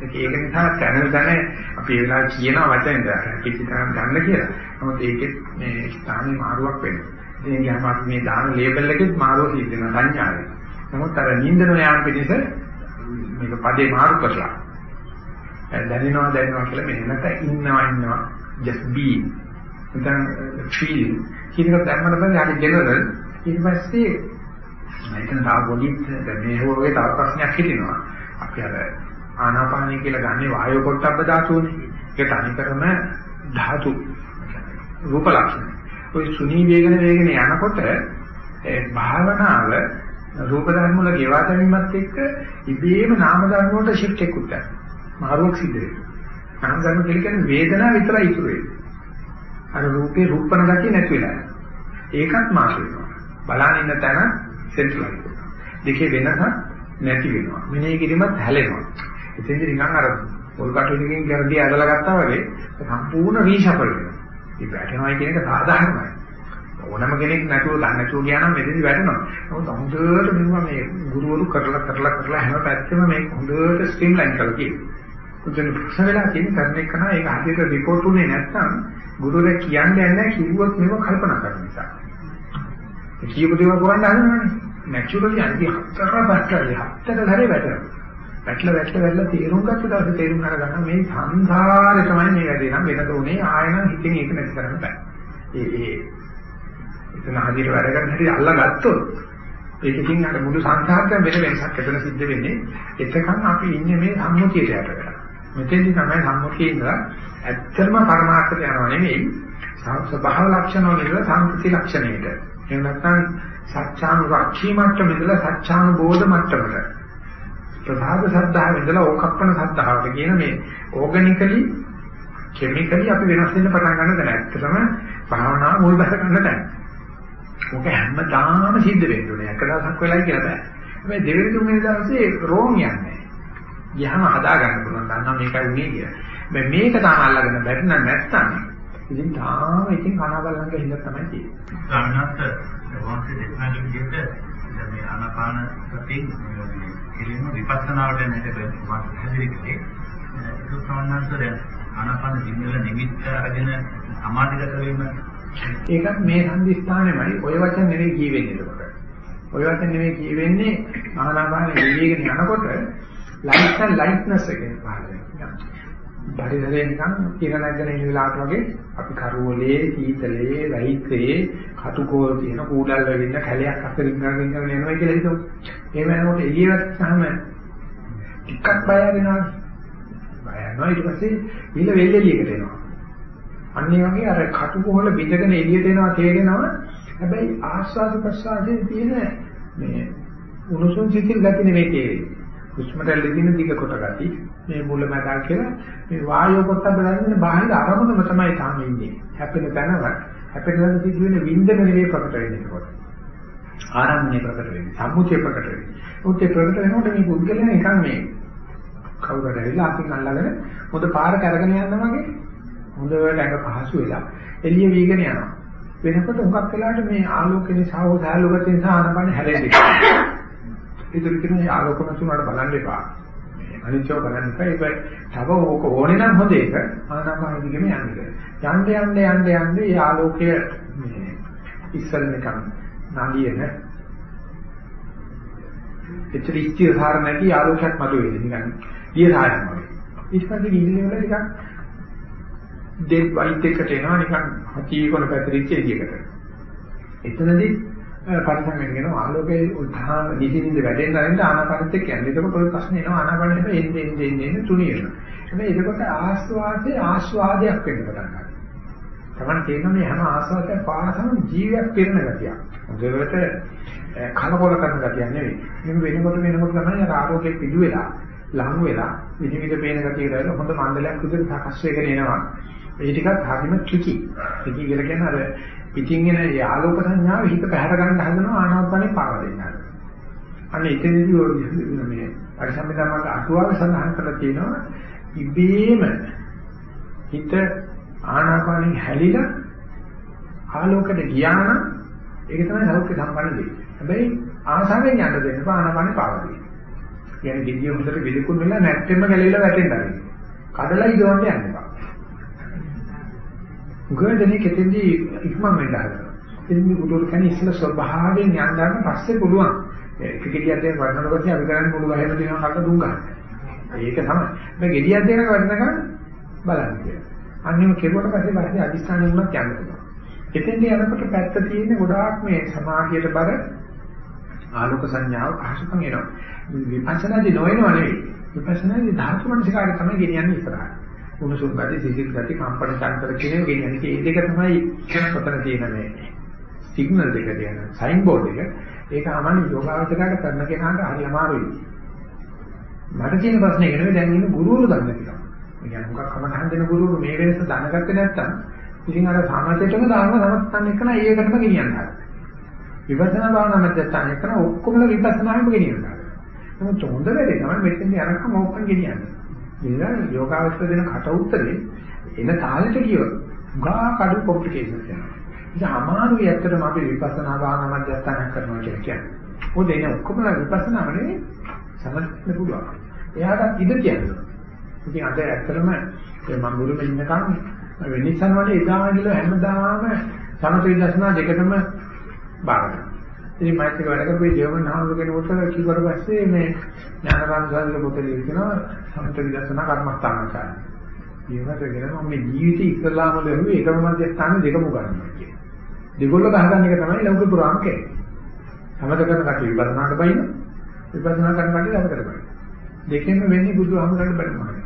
ඒක නිසා channel ගැන අපි ඒ වෙලාව කියන වචෙන් කිසි තරම් ගන්න කියලා. නමුත් ඒකෙත් මේ ස්ථානේ මාරුවක් වෙනවා. ඉතින් ගියාම අපි මේ දාන ලේබල් එකෙත් මාරුව සිද්ධ වෙනවා සංඥාවේ. නමුත් අර නින්දන යාම පිටිස මේක පදේ මාරු කරලා. දැනෙනවා දැනෙනවා කියලා මෙහෙම නැත්නම් ඉන්නවා ඉන්නවා just be. නැත්නම් feel. කියනක දැම්මම තමයි හරි general. ඊට පස්සේ මම තා පොඩි මේ වගේ තව ප්‍රශ්නයක් හිතෙනවා. අපි අර ආනාපානයි කියලා ගන්නේ වායෝ පොට්ටබ්බ ධාතුවනේ. ඒක තනිකරම ධාතු රූප ලක්ෂණ. ওই සුනී වේගන වේගන යනකොට ඒ භාවනාව රූප ධර්ම වල ගෙවා ගැනීමත් එක්ක ඉබේම නාම ධර්ම වලට shift එකක් උත්තරයි. මාරුවක් සිද්ධ වෙනවා. නාම ධර්ම කියන්නේ වේදනාව විතරයි ඉතුරු වෙන්නේ. අර රූපේ රූපණ ගතිය නැති වෙලා. ඒකත් මාරු වෙනවා. බලන ඉන්න තැන සෙන්ට්‍රලයිස් වෙනවා. දෙකේ වෙනස නැති වෙනවා. මෙනෙහි කිරීමත් හැලෙනවා. එතෙන්දි නිකන් අර පොල් කටුවකින් ගැරඩිය ඇදලා ගත්තා වගේ සම්පූර්ණ රීෂපල් වෙනවා. ඒ වැටෙනවා කියන එක සාධාරණයි. ඕනම කෙනෙක් නැතුව දන්නේ නැතුව ගියා නම් මෙතනදි වැටෙනවා. නමුත් හොඳට මෙන්න මේ ගුරුවරු කරලා කරලා කරලා හැම පැත්තෙම මේක හොඳට ස්ට්‍රීම්ලයින් කරලා තියෙනවා. කුජන ප්‍රශ්න වෙලා තියෙන කරන එක නා ඒක හරියට රිපෝට් උනේ නැත්නම් ගුරුවරයා කියන්නේ නැහැ කිව්වොත් මේව කල්පනා කරන නිසා. ඒ කියපු දේවල් කරන්න හදනවනේ. නැචරලි අනිත් හතර පැත්තට හතර හැරේ වැටෙනවා. වැටලා වැටලා වැටලා තේරුම් ගත්ත දවසේ තේරුම් අරගන්න මේ සංසාරේ තමයි මේ වැඩේ නම් වෙනද උනේ ආයෙනම් හිතෙන් ඒක නැති කරන්න බෑ. ඒ ඒ එතන හදිර වැඩ ගන්න හැටි අල්ලගත්තොත් ඒකකින් අර මුළු සංසාරයෙන් වෙන වෙනසක් එතන සිද්ධ වෙන්නේ. එතකන් අපි ඉන්නේ මේ සම්මුතියට යට වෙලා. මෙතෙන්දි තමයි සම්මුතියේ ඉඳලා ඇත්තම පරමාර්ථයට යනවා නෙමෙයි ස්වභාව ලක්ෂණ වල සංකෘති ලක්ෂණයට. එහෙම නැත්නම් සත්‍යානුරක්ෂී මට්ටමේ ඉඳලා සත්‍යානුබෝධ මට්ටමට. ප්‍රසාද සද්ධාව ඉඳලා ඕකප්පන සද්ධාවට කියන මේ ඕගනිකලි කිමිකලි අපි වෙනස් වෙන්න පටන් ගන්න දැන ඇත්තටම භාවනාව මුල් බැස ගන්න දැන. ඔක හැමදාම සිද්ධ වෙන්න ඕනේ. එක දවසක් වෙලයි කියලා බෑ. හැබැයි දෙවෙනි තුන්වෙනි දවසේ රෝන් යන්නේ. ගියාම හදා ගන්න පුළුවන්. දන්නා මේකයි උනේ කියලා. මේ මේක තාම අල්ලගෙන බැරි නම් නැත්තම් ඉතින් තාම ඉතින් කනබලංග හිඳ තමයි තියෙන්නේ. ගන්නත් වාසිය දෙකන විදිහට මේ ආනාපාන සතිය කෙලින්ම විපස්සනාවට යන එක මම පැහැදිලි කළේ. ඒක සමන්නාන්ත දැන් ආනාපාන දිනවල නිමිත්ත අරගෙන සමාධිගත වීම. ඒකත් මේ සම්දිස්ථානෙමයි. ඔය වචන නෙවෙයි කියවෙන්නේ එතකොට. ඔය වචන නෙවෙයි කියවෙන්නේ ආනාපාන විවේකගෙන යනකොට ලයිට් and lightness එකෙන් පහළ වෙනවා. පරිසරයෙන් නිකන් ඉරණගෙන ඉන්න වෙලාවට වගේ අපි කරවලේ සීතලේ වෛත්‍රේ කටුකෝල් තියෙන කූඩල් වල ඉන්න කැලයක් අතරින් ගන්න ඉන්න යනවා කියලා හිතමු. එහෙම යනකොට එළියට ගහම ටිකක් බය වෙනවා. බය වෙනවා ඊට පස්සේ ඊළ වෙල්ෙලියකට එනවා. අන්න ඒ වගේ අර කටුකෝල බිඳගෙන එළියට එනවා තේරෙනවා. හැබැයි ආස්වාද ප්‍රසආදයේ තියෙන මේ උණුසුම් සිතිල් ගති නෙවෙයි තේරෙන්නේ. හුස්ම රැල්ලේ තියෙන දිග කොට ගති මේ මුල මැදා කියලා මේ වායෝ කොට බලන්නේ බාහිර අරමුණම තමයි තාම ඉන්නේ. හැපෙන තැනවත් හැපෙන තැන සිදුවෙන වින්දන නෙවෙයි ප්‍රකට වෙන්නේ කොට. ආරම්භය ප්‍රකට වෙන්නේ. සම්මුතිය ප්‍රකට වෙන්නේ. උත් ඒ ප්‍රකට වෙනකොට මේ පුද්ගලයා නිකන් මේ කවුරුහරි ඇවිල්ලා අතින් අල්ලගෙන හොඳ පාර කරගෙන යනවා වගේ හොඳට ඇඟ පහසු වෙලා එළිය වීගෙන යනවා. වෙනකොට හුඟක් වෙලාවට මේ ආලෝකේ නිසා හෝ සාලෝකයෙන් නිසා ආනපන හැලෙන්නේ. ඒතර කියන්නේ ආලෝකම තුනට බලන්න එපා. අනිත්‍යව බලන්න එපා. ඒක තව ඕක ඕනේ නම් හොඳ එක ආනපන දිගම යන්නේ. යන්න යන්න යන්න යන්න මේ ආලෝකය මේ ඉස්සල් නිකන් නලියන එච්චර ඉච්ඡාර නැති ආලෝකයක් මතුවෙන්නේ නිකන් දිය සායම් වගේ. ඊට පස්සේ ගිහින් වල ටිකක් දෙත් වයිට් එකට එනවා නිකන් හති කොන පැතිරිච්ච එළියකට. එතනදී පරිසම් වෙනගෙන ආලෝකයේ උත්හා නිසින්ද වැඩෙන්න ආරෙන්න ආනාපානෙත් එක්ක යන්නේ. ඒකකොට ඔය ප්‍රශ්නේ එනවා ආනාපානෙ එන්නේ එන්නේ එන්නේ තුනි වෙනවා. හැබැයි ඒකකොට ආස්වාදයේ ආස්වාදයක් වෙන්න පටන් ගන්නවා. තමන් තේරෙන මේ හැම ආස්වාදයක් පානසම ජීවියක් පිරෙන ගතියක්. හොඳට කලකොල කරන ගතියක් නෙවෙයි. මේක වෙනකොට වෙනකොට තමයි ආරෝග්‍ය පිළි වෙලා ලඟු වෙලා විනිවිද පේන ගතිය කියලා හොඳ මණ්ඩලයක් විදිහට සකස් වෙගෙන එනවා. ඒ ටිකත් හරිම ට්‍රිකි. ට්‍රිකි කියලා කියන්නේ අර පිටින් එන ඒ ආලෝක සංඥාව හිත පැහැර ගන්න හදනවා ආනාපානෙ පාව දෙන්න. අන්න එතනදී ඔය මේ පරිසම්පදාමක අටුවාවේ සඳහන් කරලා තියෙනවා ඉබේම හිත ආනාපානෙ හැලිලා ආලෝකයට ගියා නම් ඒක තමයි සෞඛ්‍ය සම්පන්න දෙය. හැබැයි ආසාවෙන් යන්න දෙන්න ආනාපානෙ පාව දෙන්න. කියන්නේ ගෙඩිය හොඳට විලිකුල් වෙලා නැත්තෙම ගැලවිලා වැටෙන්න ආරයි. කඩලා ඉදවන්න යන්න එපා. උගදෙනේ කෙතෙන්දී ඉක්මන් වෙන්න හදනවා. එන්නේ උඩට කන්නේ ඉස්සල ස්වභාවයෙන් යන්න ගන්න පස්සේ පුළුවන්. ක්‍රිකටියක් දෙන වඩනකොට පස්සේ අපි කරන්නේ මුළු ගහේම තියෙනවා කඩ දුම් ගන්න. ඒක තමයි. මේ ගෙඩියක් දෙන වඩනකම් බලන්න කියලා. අන්නේම කෙරුවට පස්සේ පස්සේ අදිස්ථානෙ වුණත් යන්න පුළුවන්. එතෙන්දී යනකොට පැත්ත තියෙන්නේ ගොඩාක් මේ සමාධියට බර ආලෝක සංඥාව පහසුකම් එනවා. විපස්සනාදී නොවනව නෙවෙයි. විපස්සනාදී ධාතු මනසිකාරය තමයි ගෙනියන්නේ ඉස්සරහට. උණුසුම් ගති, සිසිල් ගති, කම්පන චංචල කියන ගෙනියන්නේ. මේ දෙක තමයි කොතන තියෙන මේ සිග්නල් දෙක කියන සයින් බෝඩ් එක. ඒක අමන යෝගාවචරයට කරන කෙනාට හරි අමාරුයි. මට තියෙන ප්‍රශ්නේ ඒක නෙවෙයි දැන් ඉන්න ගුරුවරු දන්නේ කියලා. ඒ කියන්නේ මොකක් කමටහන් දෙන ගුරුවරු මේ වෙනස දැනගත්තේ නැත්නම් ඉතින් අර සාමච්චයටම දානවා සමත්තන් එක්කන ඒකටම ගෙනියන්න හදනවා. විපස්සනා භාවනා මැදයන් එක්කන ඔක්කොම විපස්සනාෙම ගෙනියන්න හදනවා. නමුත් හොඳ වැඩේ තමයි මෙතෙන් යනකම් ඕකන් ගෙනියන්නේ. ඉතින් යෝගාවචර දෙන කට උත්තරේ එන තාලෙට කියව ගා කඩු කොම්ප්ලිකේෂන්ස් යනවා. ඉතින් අමාරුයි ඇත්තටම අපි විපස්සනා භාවනා මැදයන් කරනවා කියලා කියන්නේ. මොකද එන ඔක්කොම විපස්සනාම නෙවෙයි සමථන්න පුළුවන්. එයාට ඉඳ කියන්නේ. ඉතින් අද ඇත්තටම මම ගුරුම ඉන්නකම් වෙනිසන් වල එදා ගිල හැමදාම සමථ විදර්ශනා දෙකටම බාරගන්නවා. ඉතින් මයිත් එක වැඩ කරපු ජර්මන් හාමුදුර කෙනෙකුට කිව්වට පස්සේ මේ ඥානකාම සාධක පොතේ ලියනවා සමථ විදර්ශනා කර්මස්ථානකාරය. ඊවට කියන මම මේ ජීවිතේ ඉස්සල්ලාම ලැබුවේ එකම මධ්‍යස්ථාන දෙකම ගන්නවා කියන්නේ. දෙගොල්ල ගහගන්න එක තමයි ලෞකික පුරාම කියන්නේ. සමථ කරන කටි විපස්සනාට බයින විපස්සනා කරන කටි සමථට බයින. දෙකෙන්ම වෙන්නේ බුදුහාමුදුරන්ට බැලුමයි.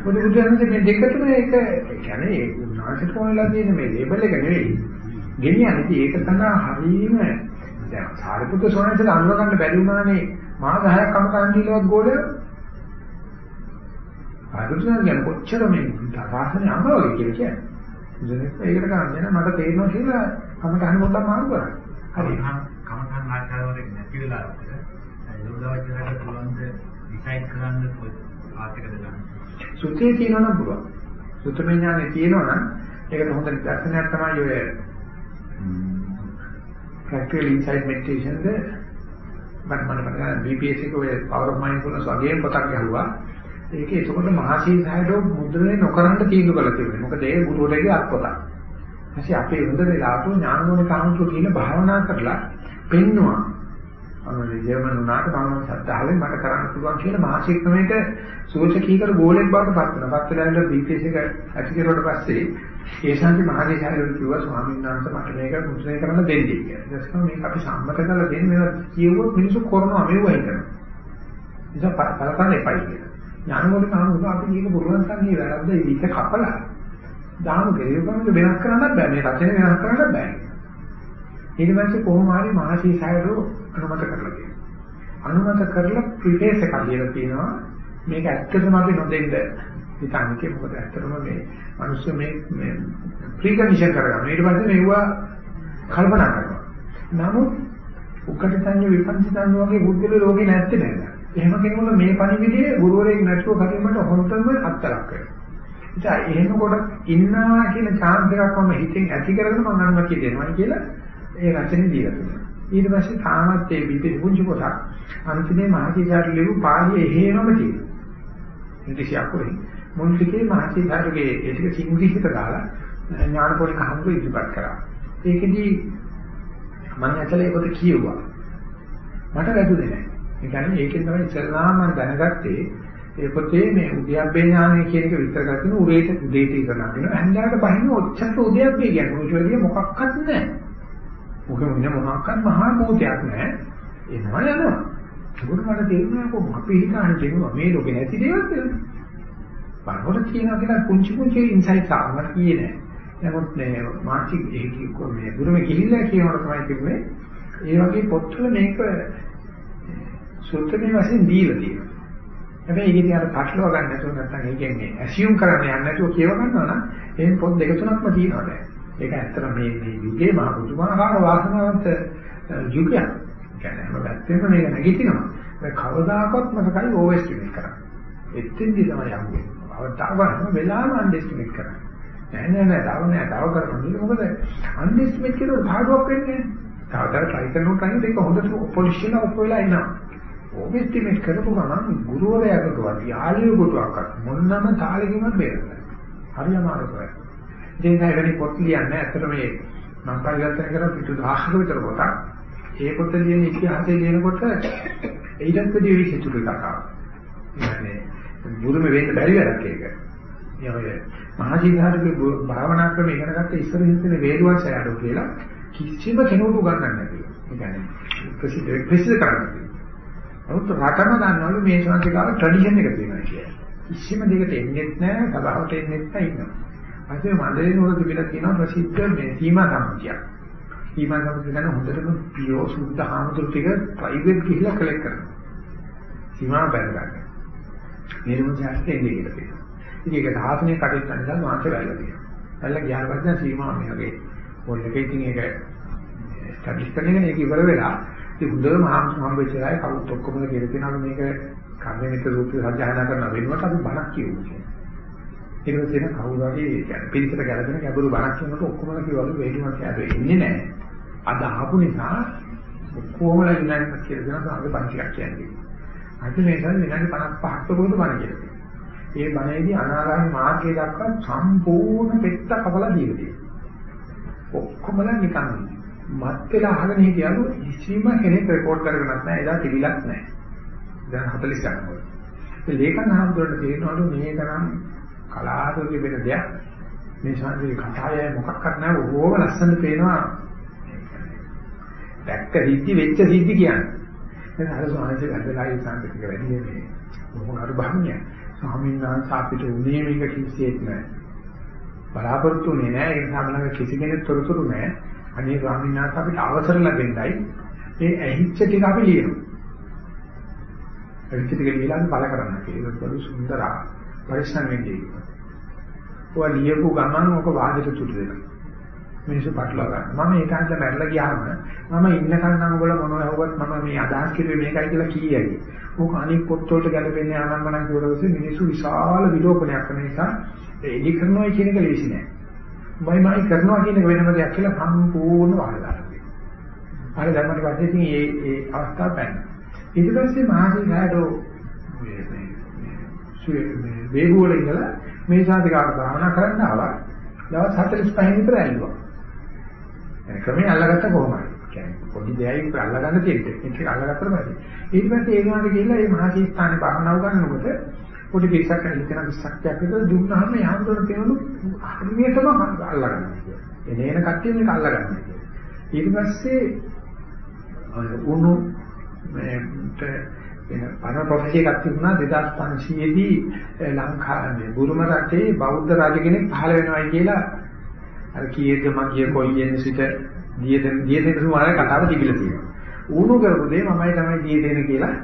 බුදු බුදුහාමුදුරනේ මේ දෙකටම ඒක කියන්නේ ඒ උන්වහන්සේට කොහොමලා තියෙන මේ ලේබල් එක නෙවෙයි. ගෙනියන්නේ ඒක තමයි හරීම දැන් සාරිපුත්‍ර ස්වාමීන් අනුව ගන්න බැරි වුණානේ මාස 10ක් කම කරන් දීලවත් ගෝල ආගුතුන් ගැන කොච්චර මේ තාසනේ අමරවගේ කියලා කියන්නේ. ඒකට ගන්න මට තේරෙනවා කියලා කමට අහන්න පොඩ්ඩක් මාරු කරා. හරි. කමඨාන් ආචාර්යවරයෙක් නැති වෙලා යෝගාවචරයට පුළුවන් ද ඩිසයිඩ් කරන්න පාතිකද ගන්න. සුතේ තියෙනවා නම් පුළුවන්. සුතමේ ඥානෙ තියෙනවා නම් ඒකට හොඳ දර්ශනයක් තමයි ඔය practical insight meditation ද මම මම මම BPS එක ඔය power of mindfulness වගේම පොතක් ගහුවා. ඒකේ එතකොට මහසී සායදෝ මුද්‍රණය නොකරන්න තීන්දුව කළා තිබුණේ. මොකද ඒ ගුරුවරයාගේ අත්පොතක්. ඊපස්සේ අපේ හොඳ වෙලාවට ඥානෝනේ කාමතු කියන භාවනා කරලා පෙන්නවා. අනේ ජර්මන් උනාට මම සත්‍යාවෙන් මට කරන්න පුළුවන් කියලා මාසික ක්‍රමයක සෝෂකීකර ගෝලෙක් බවට පත් වෙනවා. පත් වෙලා ඉඳලා BPS එක ඇති කරුවට පස්සේ ඒ ශාන්ති මහදේශාරියෝ කිව්වා ස්වාමීන් වහන්සේ මට මේක මුද්‍රණය කරන්න දෙන්නේ කියලා. ඊට පස්සේ මේක අපි සම්මත කරලා දෙන්නේ මේවා කියවුවොත් මිනිස්සු කරනවා මේව හිතනවා. ඉතින් පළපළ එපයි කියලා. ඥානවල කාණුව අපි මේක පුළුවන් සංගේ වැරද්ද ඒ විත කපලා දාමු ගෙරියපමද වෙනස් කරන්නත් බෑ. මේ රචනය වෙනස් කරන්නත් බෑ. ඊට පස්සේ කොහොම හරි මහසී සායරෝ අනුමත කරලා තියෙනවා. අනුමත කරලා ප්‍රිපේස් එකක් ලියලා තියෙනවා. මේක ඇත්තටම අපි නොදෙන්න හිතන්නේ මොකද? ඇත්තටම මේ මිනිස්සු මේ මේ ප්‍රීකන්ඩිෂන් කරගන්න. ඊට පස්සේ මේවා කල්පනා කරනවා. නමුත් උකට සංය විපංච සංය වගේ බුද්ධල ලෝකේ නැත්තේ නේද? එහෙම කෙනෙකුට මේ පණිවිඩයේ ගුරුවරයෙක් නැතුව කරීමට හොන්තම අත්තරක් වෙනවා. ඉතින් එහෙම කොට ඉන්නවා කියන chance එකක් මම හිතෙන් ඇති කරගෙන මම අනුමැතිය දෙනවා කියලා ඒ රචනෙ දීලා තියෙනවා. ඊට පස්සේ තාමත් ඒ පිටේ පුංචි කොටක් අන්තිමේ මහජීචාරු ලියපු පාළිය එහෙමම තියෙනවා. ඉංග්‍රීසි අකුරේ මුල් ටිකේ මහජීචාරුගේ ඒ ටික සිංහලිකට දාලා ඥානපෝනික හම්බු ඉදිරිපත් කරා. ඒකෙදි මම ඇතුලේ පොත කියුවා. මට වැදුනේ නැහැ. ඒ කියන්නේ ඒකෙන් තමයි ඉස්සෙල්ලාම මම දැනගත්තේ ඒ පොතේ මේ උද්‍යප්පේ ඥානය කියන එක විස්තර කරගෙන උරේට උදේට ඉස්සරහට දෙනවා. හන්දාට බහින්න ඔච්චර උද්‍යප්පේ කියන්නේ මොකද මොකක්වත් නැහැ. මොකද වෙන මොනක්වත් මහා භූතයක් නැහැ. එනවා යනවා. ඒකට මට තේරුණා කොහොම අපි හිතාන දෙනවා මේ ලෝකේ නැති දේවල් කියලා. බලනකොට කියනවා කියලා පුංචි පුංචි ඉන්සයිට්ස් ආවම කියේ නැහැ. නමුත් මේ මාචි ඒක මේ ගුරුමේ ගිහිල්ලා කියනකොට තමයි තිබුණේ ඒ වගේ පොත්වල මේක සුත්තමේ වශයෙන් දීලා තියෙනවා. හැබැයි ඒක දිහා පටලවා ගන්න නැතුව නැත්නම් ඒ කියන්නේ ඇසියුම් කරන්න යන්න නැතුව කියව ගන්නවා නම් එහෙන් පොත් දෙක තුනක්ම තියෙනවා දැන්. ඒක ඇත්තට මේ මේ යුගයේ මහ පුදුමාකාර වාසනාවන්ත යුගයක්. කියන්නේ හැම පැත්තෙම මේක නැගිටිනවා. ඒක කවදාකවත් මතකයි ඕවර් එස්ටිමේට් කරන්නේ. එතෙන්දි තමයි යන්නේ. අවතාවම වෙලාම අන්ඩෙස්ටිමේට් කරන්නේ. නෑ නෑ නෑ තව නෑ තව කරන්නේ. මොකද අන්ඩෙස්ටිමේට් කරලා භාගයක් වෙන්නේ නෑ. තව තව try කරනකොට ඒක හොඳට පොලිෂ් වෙලා ඔප් වෙලා එනවා. ඕගෙස්ටිමේට් කරපු ගමන් ගුරුවරයාටවත් යාළුවෙකුටවත් මොන්නම තාලෙකින්වත් බේරෙන්නේ හරි අමාරුයි. ඉතින් ඒ වෙලේ පොත් ලියන්නේ ඇත්තට මේ මම පරිවර්තන කරලා පිටු 1000ක විතර පොතක්. ඒ පොත ලියන ඉතිහාසය ලියනකොට ඊටත් වැඩි විශේෂ එකක් ආවා. يعني බුදුම වෙන්න බැරි වැඩක් ඒක. යෝය මහජීවිතාගේ භාවනා ක්‍රම ඉගෙන ගත්ත ඉස්සර හිතේ වේදුවන්සය අඩු කියලා කිසිම කෙනෙකුට උගන්වන්නේ නැහැ. ඒ කියන්නේ ප්‍රසිද්ධ ප්‍රසිද්ධ කරන්නේ. නමුත් රටම දන්නවලු මේ සංස්කාර ට්‍රැඩිෂන් එක තියෙනවා කියලා. කිසිම දෙයකට එන්නේ නැහැ, සබාවට එන්නේ නැහැ ඉන්නවා. අද මන්දරේ නුවර තිබිලා තියෙනවා ප්‍රසිද්ධ මේ සීමා සම්මුතියක්. සීමා සම්මුතිය ගැන හොඳටම පියෝ සුද්ධ හාමුදුරු ටික ප්‍රයිවට් ගිහිල්ලා කලෙක්ට් කරනවා. සීමා බැල ගන්න. නිර්මුල් ජාතික එන්නේ කියලා තියෙනවා. ඉතින් ඒක සාසනය කටයුතු නිසා මාංශ වැල්ලා තියෙනවා. වැල්ලා ගියාට පස්සේ සීමා මේ වගේ පොල් එකේ ඉතින් ඒක ස්ටඩිස් කරගෙන ඒක ඉවර වෙලා ඉතින් හොඳම හම්බෙච්ච අය කවුරුත් ඔක්කොම කියලා තියෙනවා මේක කර්මමිත රූපය සත්‍යයනා කරන වෙනුවට අපි බණක් කියමු කියලා. ඒක කියන කවුරු හරි කියන්නේ පිළිසර ගැලපෙන ගැඹුරු බණක් කියනකොට ඔක්කොම කියවලු වේදුමක් ඇද එන්නේ නැහැ. අද ආපු නිසා ඔක්කොමලා යුනයිටඩ් කියලා දෙනවා අපි පන්තියක් කියන්නේ. අද මේ සල් විනාඩි 55ක් කොහොමද බණ කියන්නේ. ඒ බණේදී අනාගාමී මාර්ගය දක්වා සම්පූර්ණ පෙත්ත කපලා දීලා තියෙනවා. ඔක්කොමලා නිකන් මත් වෙලා අහගෙන හිටියලු කිසිම කෙනෙක් රෙකෝඩ් කරගෙනත් නැහැ එදා තිබිලක් නැහැ. දැන් 40 ගන්නකොට. ඒ ලේඛන හඳුනන තේරෙනවලු මේ තරම් කලාතුරකින් වෙන දෙයක් මේ ශාන්තිගේ කතාවයි මොකක්වත් නැහැ ඕව ලස්සන පේනවා. දැක්ක සිද්ධි වෙච්ච සිද්ධි කියන්නේ. දැන් අර සමාජයේ ඇදලා ඒ සාන්තික වැඩි මේ මොකක් අර බහන්නේ. ස්වාමීන් වහන්සේ අපිට උනේ මේක කිසිසේත් නැහැ. බලාපොරොත්තු වෙන්නේ නැහැ ඒ නිසා මම කිසි කෙනෙක් තොරතුරු නැහැ. අනේ ස්වාමීන් වහන්සේ අපිට අවසර ලැබෙන්නයි මේ ඇහිච්ච ටික අපි ලියනවා. ඇහිච්ච ටික ලියලා පළ කරන්න කියලා. ඒක පොඩි සුන්දර පරිස්සම් වෙන්නේ. ඔය ලියපු ගමන් ඔක වාදයට තුඩු දෙනවා. මිනිස්සු පටලවා ගන්න. මම ඒක අහලා මැරලා ගියාම මම ඉන්නකන් නම් ඔයගොල්ලෝ මොනව හවුවත් මම මේ අදහස් කිරුවේ මේකයි කියලා කීයයි. ඕක අනික් පොත් වලට ගැලපෙන්නේ ආනම්මනම් කියවලොත් මිනිස්සු විශාල විලෝපනයක් කරන නිසා එලි කරනවා කියන එක ලේසි නෑ. මයිමයි කරනවා කියන එක වෙනම දෙයක් කියලා සම්පූර්ණ වහලා දානවා. හරි ධර්මයට පස්සේ ඉතින් මේ මේ අවස්ථාව පැන. ඊට පස්සේ මහසී ගාඩෝ මේ මේ වේගුවල ඉඳලා මේ සාධකාර භාවනා කරන්න ආවා. දවස් 45 විතර ඇල්ලුවා. يعني ක්‍රමයේ අල්ලගත්ත කොහොමද? කියන්නේ පොඩි දෙයයි අල්ලගන්න තියෙන්නේ. ඒක අල්ලගත්තට පස්සේ ඊට පස්සේ ඒ ගානට ගිහිල්ලා මේ මහසී ස්ථානේ භාවනාව කරනකොට පොඩි පිටසක් කරලා ඉතන 20ක් විතර දුන්නාම යහමතොට තියෙනලු හරියටම අල්ලගන්න කියලා. එන එන කට්ටිය මේක අල්ලගන්න කියලා. ඊට පස්සේ උණු මේ වෙන පරම ප්‍රොෆෙසර් එකක් තිබුණා 2500 දී ලංකාවේ බුරුම රටේ බෞද්ධ රජ කෙනෙක් පහළ වෙනවයි කියලා අර කීයේද මගිය කොයියෙන් සිට දියදෙන දියදෙන සුමාරේ කතාව තිබිලා තියෙනවා. ඌණු කරපු දේ මමයි තමයි දී දෙන්නේ කියලා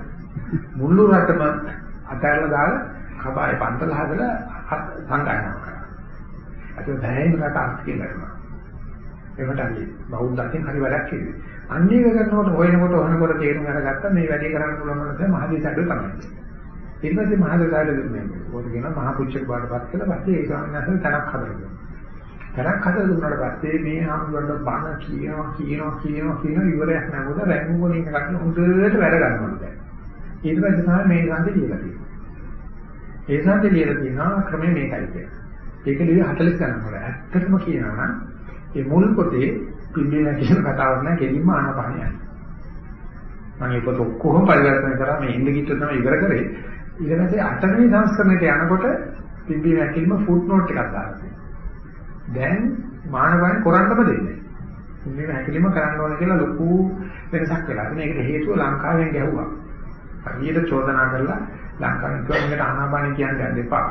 මුළු රටම අතහැරලා දාලා කබායේ පන්තල හදලා සංගායනා කරා. අද බෑයින් රට අත් කියලා. ඒකට අලි බෞද්ධයන් හරි වැඩක් කිව්වේ. අන්නේ කරනකොට හොයනකොට හොනකොට තේරුම් අරගත්තා මේ වැඩේ කරන්න පුළුවන් මොනවද මහදේශාඩුව තමයි. ඊට පස්සේ මහදේශාඩුව දුන්නේ. මොකද කියන මහ පුච්චක බාටපත් කළා පස්සේ ඒ ගානහල් තරක් හදලා. තරක් හදලා දුන්නාට පස්සේ මේ ආමුගන්න බාන කියනවා කියනවා කියනවා කියන ඉවරයක් නැහැ. මොකද රැඟු වලින් කටන හොඳට වැඩ ගන්නවා දැන්. ඊට පස්සේ තමයි මේ සම්දේ කියලා තියෙන්නේ. ඒ සම්දේ කියලා තියෙනවා ක්‍රමය මේකයි කියන්නේ. ඒක ලියලා 40 ගණන් වල. ඇත්තටම කියනවා නම් ඒ මුල් පොතේ පිළිබිලා කියන කතාවක් නෑ කෙලින්ම ආනපානියයි. මම ඒක පොත ඔක්කොම පරිවර්තන කරා මේ ඉන්න කිට්ට තමයි ඉවර කරේ. ඊට පස්සේ අටවෙනි සංස්කරණයට යනකොට පිළිබිලා ඇකිලිම ෆුට් නෝට් එකක් දාලා දැන් මානවයන් කරන්නම දෙන්නේ. මේ ඇකිලිම කරන්න ඕන කියලා ලොකු වෙනසක් වෙලා. මේකට හේතුව ලංකාවෙන් ගැහුවා. හරියට චෝදනා කරලා ලංකාවෙන් කිව්වා මේකට ආනාපානිය කියන්නේ යන්න එපා.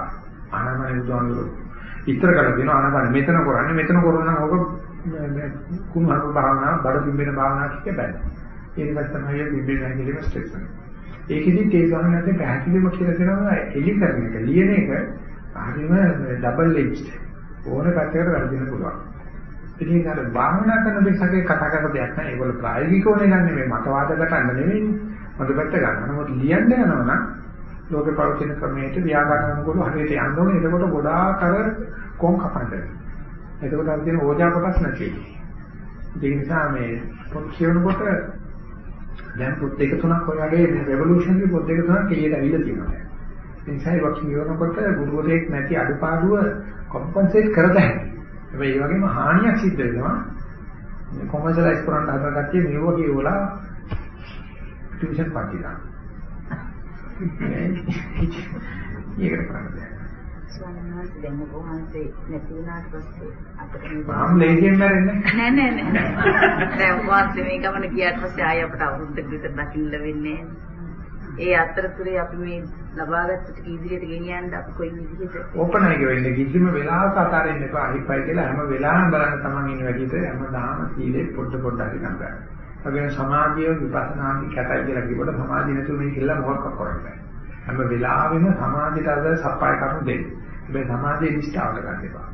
ආනාපානිය බුදුහාමුදුරුවෝ විතර කරලා දෙනවා ආනාපාන මෙතන කරන්නේ මෙතන කරනවා නම් ඔක කුණු හරු භාවනා බඩ පිම්බෙන භාවනා කිය බෑ. ඒක තමයි පිම්බෙන හැකිලිම ස්ට්‍රෙස් එක. ඒකෙදි ඒ ගන්නත් පැහැදිලිම කියලා දෙනවා එලි කරන එක ලියන එක හරිම ඩබල් එජ්ඩ් ඕන පැත්තකට වැඩින්න පුළුවන්. ඉතින් අර භාවනා කරන දෙයක්ගේ කතා කරන දෙයක් නෑ ඒගොල්ලෝ ප්‍රායෝගිකව නෙගන්නේ මේ මතවාද ගන්න නෙවෙයි මත පැත්ත ගන්න. නමුත් ලියන්න යනවා නම් ලෝකේ පවතින ක්‍රමයට ව්‍යාකරණ අනුකූලව හරියට යන්න ඕනේ. එතකොට ගොඩාක් අර කොම් කපන්න. එතකොට අර තියෙන ඕජා කොටස් නැති. ඒ නිසා මේ පොත් කියනකොට දැන් පොත් දෙක තුනක් ඔය වගේ රෙවොලුෂනරි පොත් දෙක තුනක් එළියට ඇවිල්ලා තියෙනවා. ඒ නිසා ඒක කියනකොට ගුරුවරයෙක් නැති අඩපාඩුව කොම්පන්සේට් කරලා හැබැයි ඒ වගේම හානියක් සිද්ධ වෙනවා. කොමර්ෂලයිස් කරන්න කට්ටිය මේ වගේ වල ටියුෂන් පාටි දානවා. (laughs) ඒකට කරන්නේ. ස්වාමීන් වහන්සේ දැන් ඔබ වහන්සේ නැති වුණාට පස්සේ අපිට මේ මම ලේසියෙන් මැරෙන්නේ නෑ නෑ නෑ. දැන් ඔබ වහන්සේ මේ ගමන ගියාට පස්සේ ආයෙ අපට අවුරුද්දක විතර දකින්න වෙන්නේ ඒ අතරතුරේ අපි මේ ලබාගත්ත ටික ඉදිරියට ගෙනියන්න අපි කොයි විදිහට ඕපන් එක වෙන්නේ කිසිම වෙලාවක අතාරින්න එපා අහිපයි කියලා හැම වෙලාවෙම බලන්න තමන් ඉන්න වැඩිට හැමදාම සීලේ පොඩ පොඩ හරි ගන්න. වගේම සමාධිය විපස්සනාදී කැතයි කියලා කිව්වට සමාධිය නැතුව මේක ඉල්ල මොකක් කරන්නේ. හැම වෙලාවෙම සමාධියට අද සප්පාය කරුණු දෙන්න. හැබැයි සමාධියේ නිෂ්ඨාවට ගන්න එපා.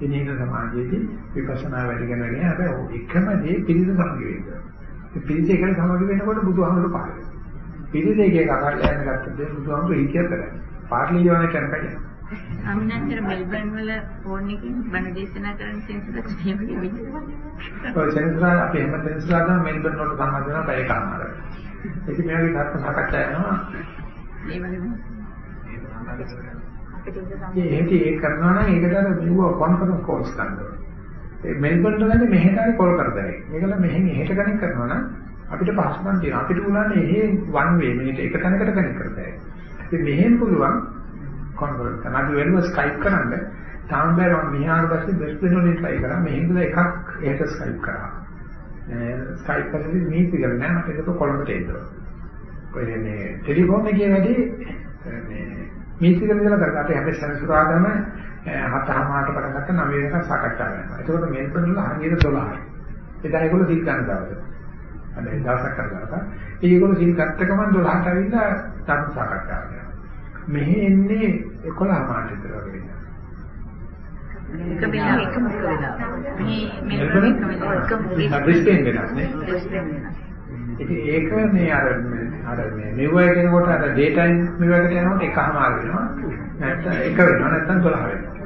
ඉනේක සමාධියේදී විපස්සනා වැඩි කරනගෙන හැබැයි එකම දේ පිළිද සමගි වෙන්න. ඒ පිළිද එකේ සමගි වෙනකොට බුදුහාමුදුරු වෙනවා. පිළිද එකේ කකල්ලා යන ගත්තද බුදුහාමුදුරු හිතිය කරන්නේ. පාර්ලි ජීවන කරන කයිය. අමිනාචර මෙල්බර්න් වල ෆෝන් එකකින් බණ දේශනා කරන සෙන්සර් එහෙම නෙමෙයි. ඔය සෙන්සර් අපි හැම සෙන්සර් ආදම මෙල්බර්න් වලට සම්බන්ධ වෙනවා බය කරනවා. ඒක මේ වගේ කර්ම සාකච්ඡා යනවා. ඒ වගේම ඒ හේටි ඒ කරනවා නම් ඒකට අර මෙව කොන්ෆරන්ස් කෝල්ස් ගන්නවා. ඒ මෙල්බර්න් වලදී මෙහෙට කෝල් කරදරේ. මේකල මෙහෙන් එහෙට කනෙක්ට් කරනවා නම් අපිට පහසුකම් තියෙනවා. අපිට උනන්නේ එහෙ වන් වේ මිනිට එක තැනකට කනෙක්ට් කරතයි. ඉතින් මෙහෙන් පුළුවන් කොන්ෆරන්ස් කරන්න. අපි වෙනම ස්කයිප් කරන්න තාම බෑ මම මෙහාට පස්සේ බෙස්ට් වෙනෝනේ try කරා. මෙහෙන් දුල එකක් එහෙට ස්කයිප් කරා. ස්කයිප් කරද්දී මීට් එක නෑ මට ඒක කොළඹට එන්න. ඔය මේ ටෙලිෆෝන් එකේ වැඩි මේ මීටික විතර කරගත්තා. අපි හැම සෙන්සුරාදම හතමාරට පටන් ගත්ත නව වෙනකන් සාකච්ඡා කරනවා. ඒකෝට මෙල්බර්න් වල හරියට 12යි. එදා ඒගොල්ලෝ සිල් ගන්න දවසේ. අනේ දවසක් කරගත්තා. ඒගොල්ලෝ සිල් ගත්ත ගමන් 12ට ඇවිල්ලා ධර්ම සාකච්ඡා කරනවා. මෙහි එන්නේ 11 මාට විතර වගේ. එක වෙලාව එකම එක වෙලාව. මේ මෙල්බර්න් එකම වෙනවා. ඉතින් ඒක මේ අර අර මේ මෙව්ව කෙනකොට අර ඩේ ටයිම් මෙව්වට යනකොට එකමාර වෙනවා. නැත්නම් එක වෙනවා නැත්නම් 12 වෙනවා.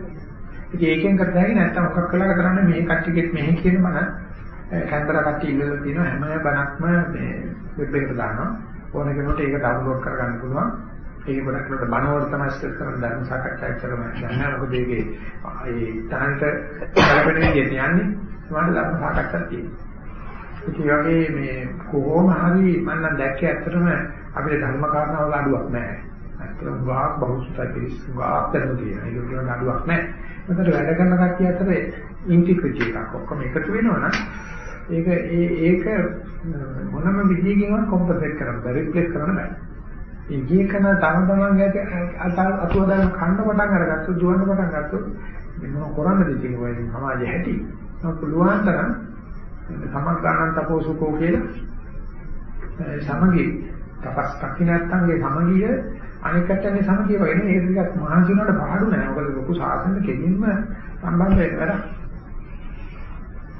ඉතින් ඒකෙන් කරදාගෙන නැත්නම් මොකක් කළා කරන්නේ මේ කට්ටියෙත් මෙහෙ කියන මන කැන්දර කට්ටිය ඉල්ලලා තියෙනවා හැම බණක්ම මේ වෙබ් එකට දානවා. ඕන කෙනෙකුට ඒක ඩවුන්ලෝඩ් කරගන්න පුළුවන්. ඒක ගොඩක් වෙලාවට බණවල තමයි ස්ටෙප් කරන ධර්ම සාකච්ඡා කරන යන්නේ මොකද ඒකේ ඒ තහනට කලබල විදියට යන්නේ. ඒකට ධර්ම සාකච්ඡා තියෙනවා. ඉතින් වගේ මේ කොහොම හරි මම නම් දැක්කේ ඇත්තටම අපේ ධර්ම කාරණාවල අඩුවක් නැහැ. ඇත්තටම වාක් බහුසුතයි පිළිස් වාක්තරම තියෙනවා. ඒක කියන අඩුවක් නැහැ. මොකද වැඩ කරන කට්ටිය අතර ඉන්ටිග්‍රිටි එකක් ඔක්කොම එකතු වෙනවනම් ඒක ඒ ඒක hm, මොනම විදියකින්වත් කොම්පෙන්සේට් කරන්න බෑ රිප්ලේස් කරන්න බෑ. ඒ ගියකන තම තමන් ගැට අතුව දාන කන්න පටන් අරගත්තොත් දුවන්න පටන් ගත්තොත් මොන කරන්නද ඉතින් ඔය සමාජයේ හැටි. පුළුවන් තරම් සමග්ගානන් තපෝසුකෝ කියලා සමගි තපස් කක්කිනත්තන්ගේ සමගිය අනිකටනේ සමගිය වගේ නේ ඒක ටිකක් මහන්සි වුණාට පාඩු නෑ. මොකද ලොකු සාසන කෙලින්ම සම්බන්ධ වෙන වැඩක්.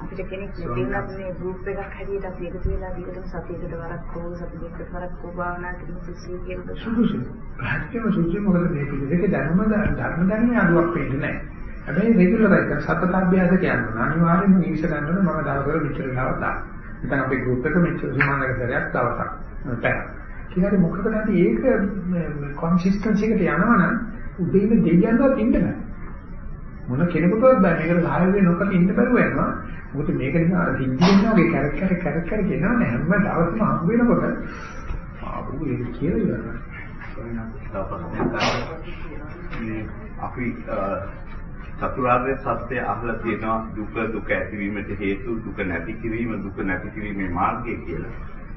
අපිට කෙනෙක් නැතිවත් මේ ගෲප් එකක් හැදියට අපි එකතු වෙලා දිගටම සතියකට වරක් හෝ සති දෙකකට වරක් හෝ භාවනා කරන සුසු කියන සුසු. පැහැදිලිව සුසු මොකද මේ පිළිදෙක ධර්ම ධර්ම ධර්මයේ අඩුවක් වෙන්නේ නැහැ. හැබැයි රෙගියුලර් එක සතත අභ්‍යාස කියන්නේ අනිවාර්යෙන්ම ඉවිස ගන්න ඕනේ මම දවසවල මෙච්චර වෙලාවක් දාන්න. නැත්නම් අපේ ගෲප් එක මෙච්චර සමානක සැරයක් දවසක්. පැය. ඊළඟට මොකද නැති ඒක කොන්සිස්ටන්සි එකට යනවනම් උදේ ඉන්න දෙයියන්වත් ඉන්න බෑ. මොන කෙනෙකුටවත් බෑ මේකට සහාය වෙන්න නොකර ඉන්න බැරුව යනවා. මොකද මේක නිසා අර සිද්ධියෙන් වගේ කැරක් කැරක් කැරක් කැරක් එනවා නේ හැම දවසම හම්බ වෙනකොට ආපු ඒක කියලා ඉවරයි. අපි චතුරාර්ය සත්‍ය අහලා තියෙනවා දුක දුක ඇතිවීමට හේතු දුක නැති කිරීම දුක නැති කිරීමේ මාර්ගය කියලා.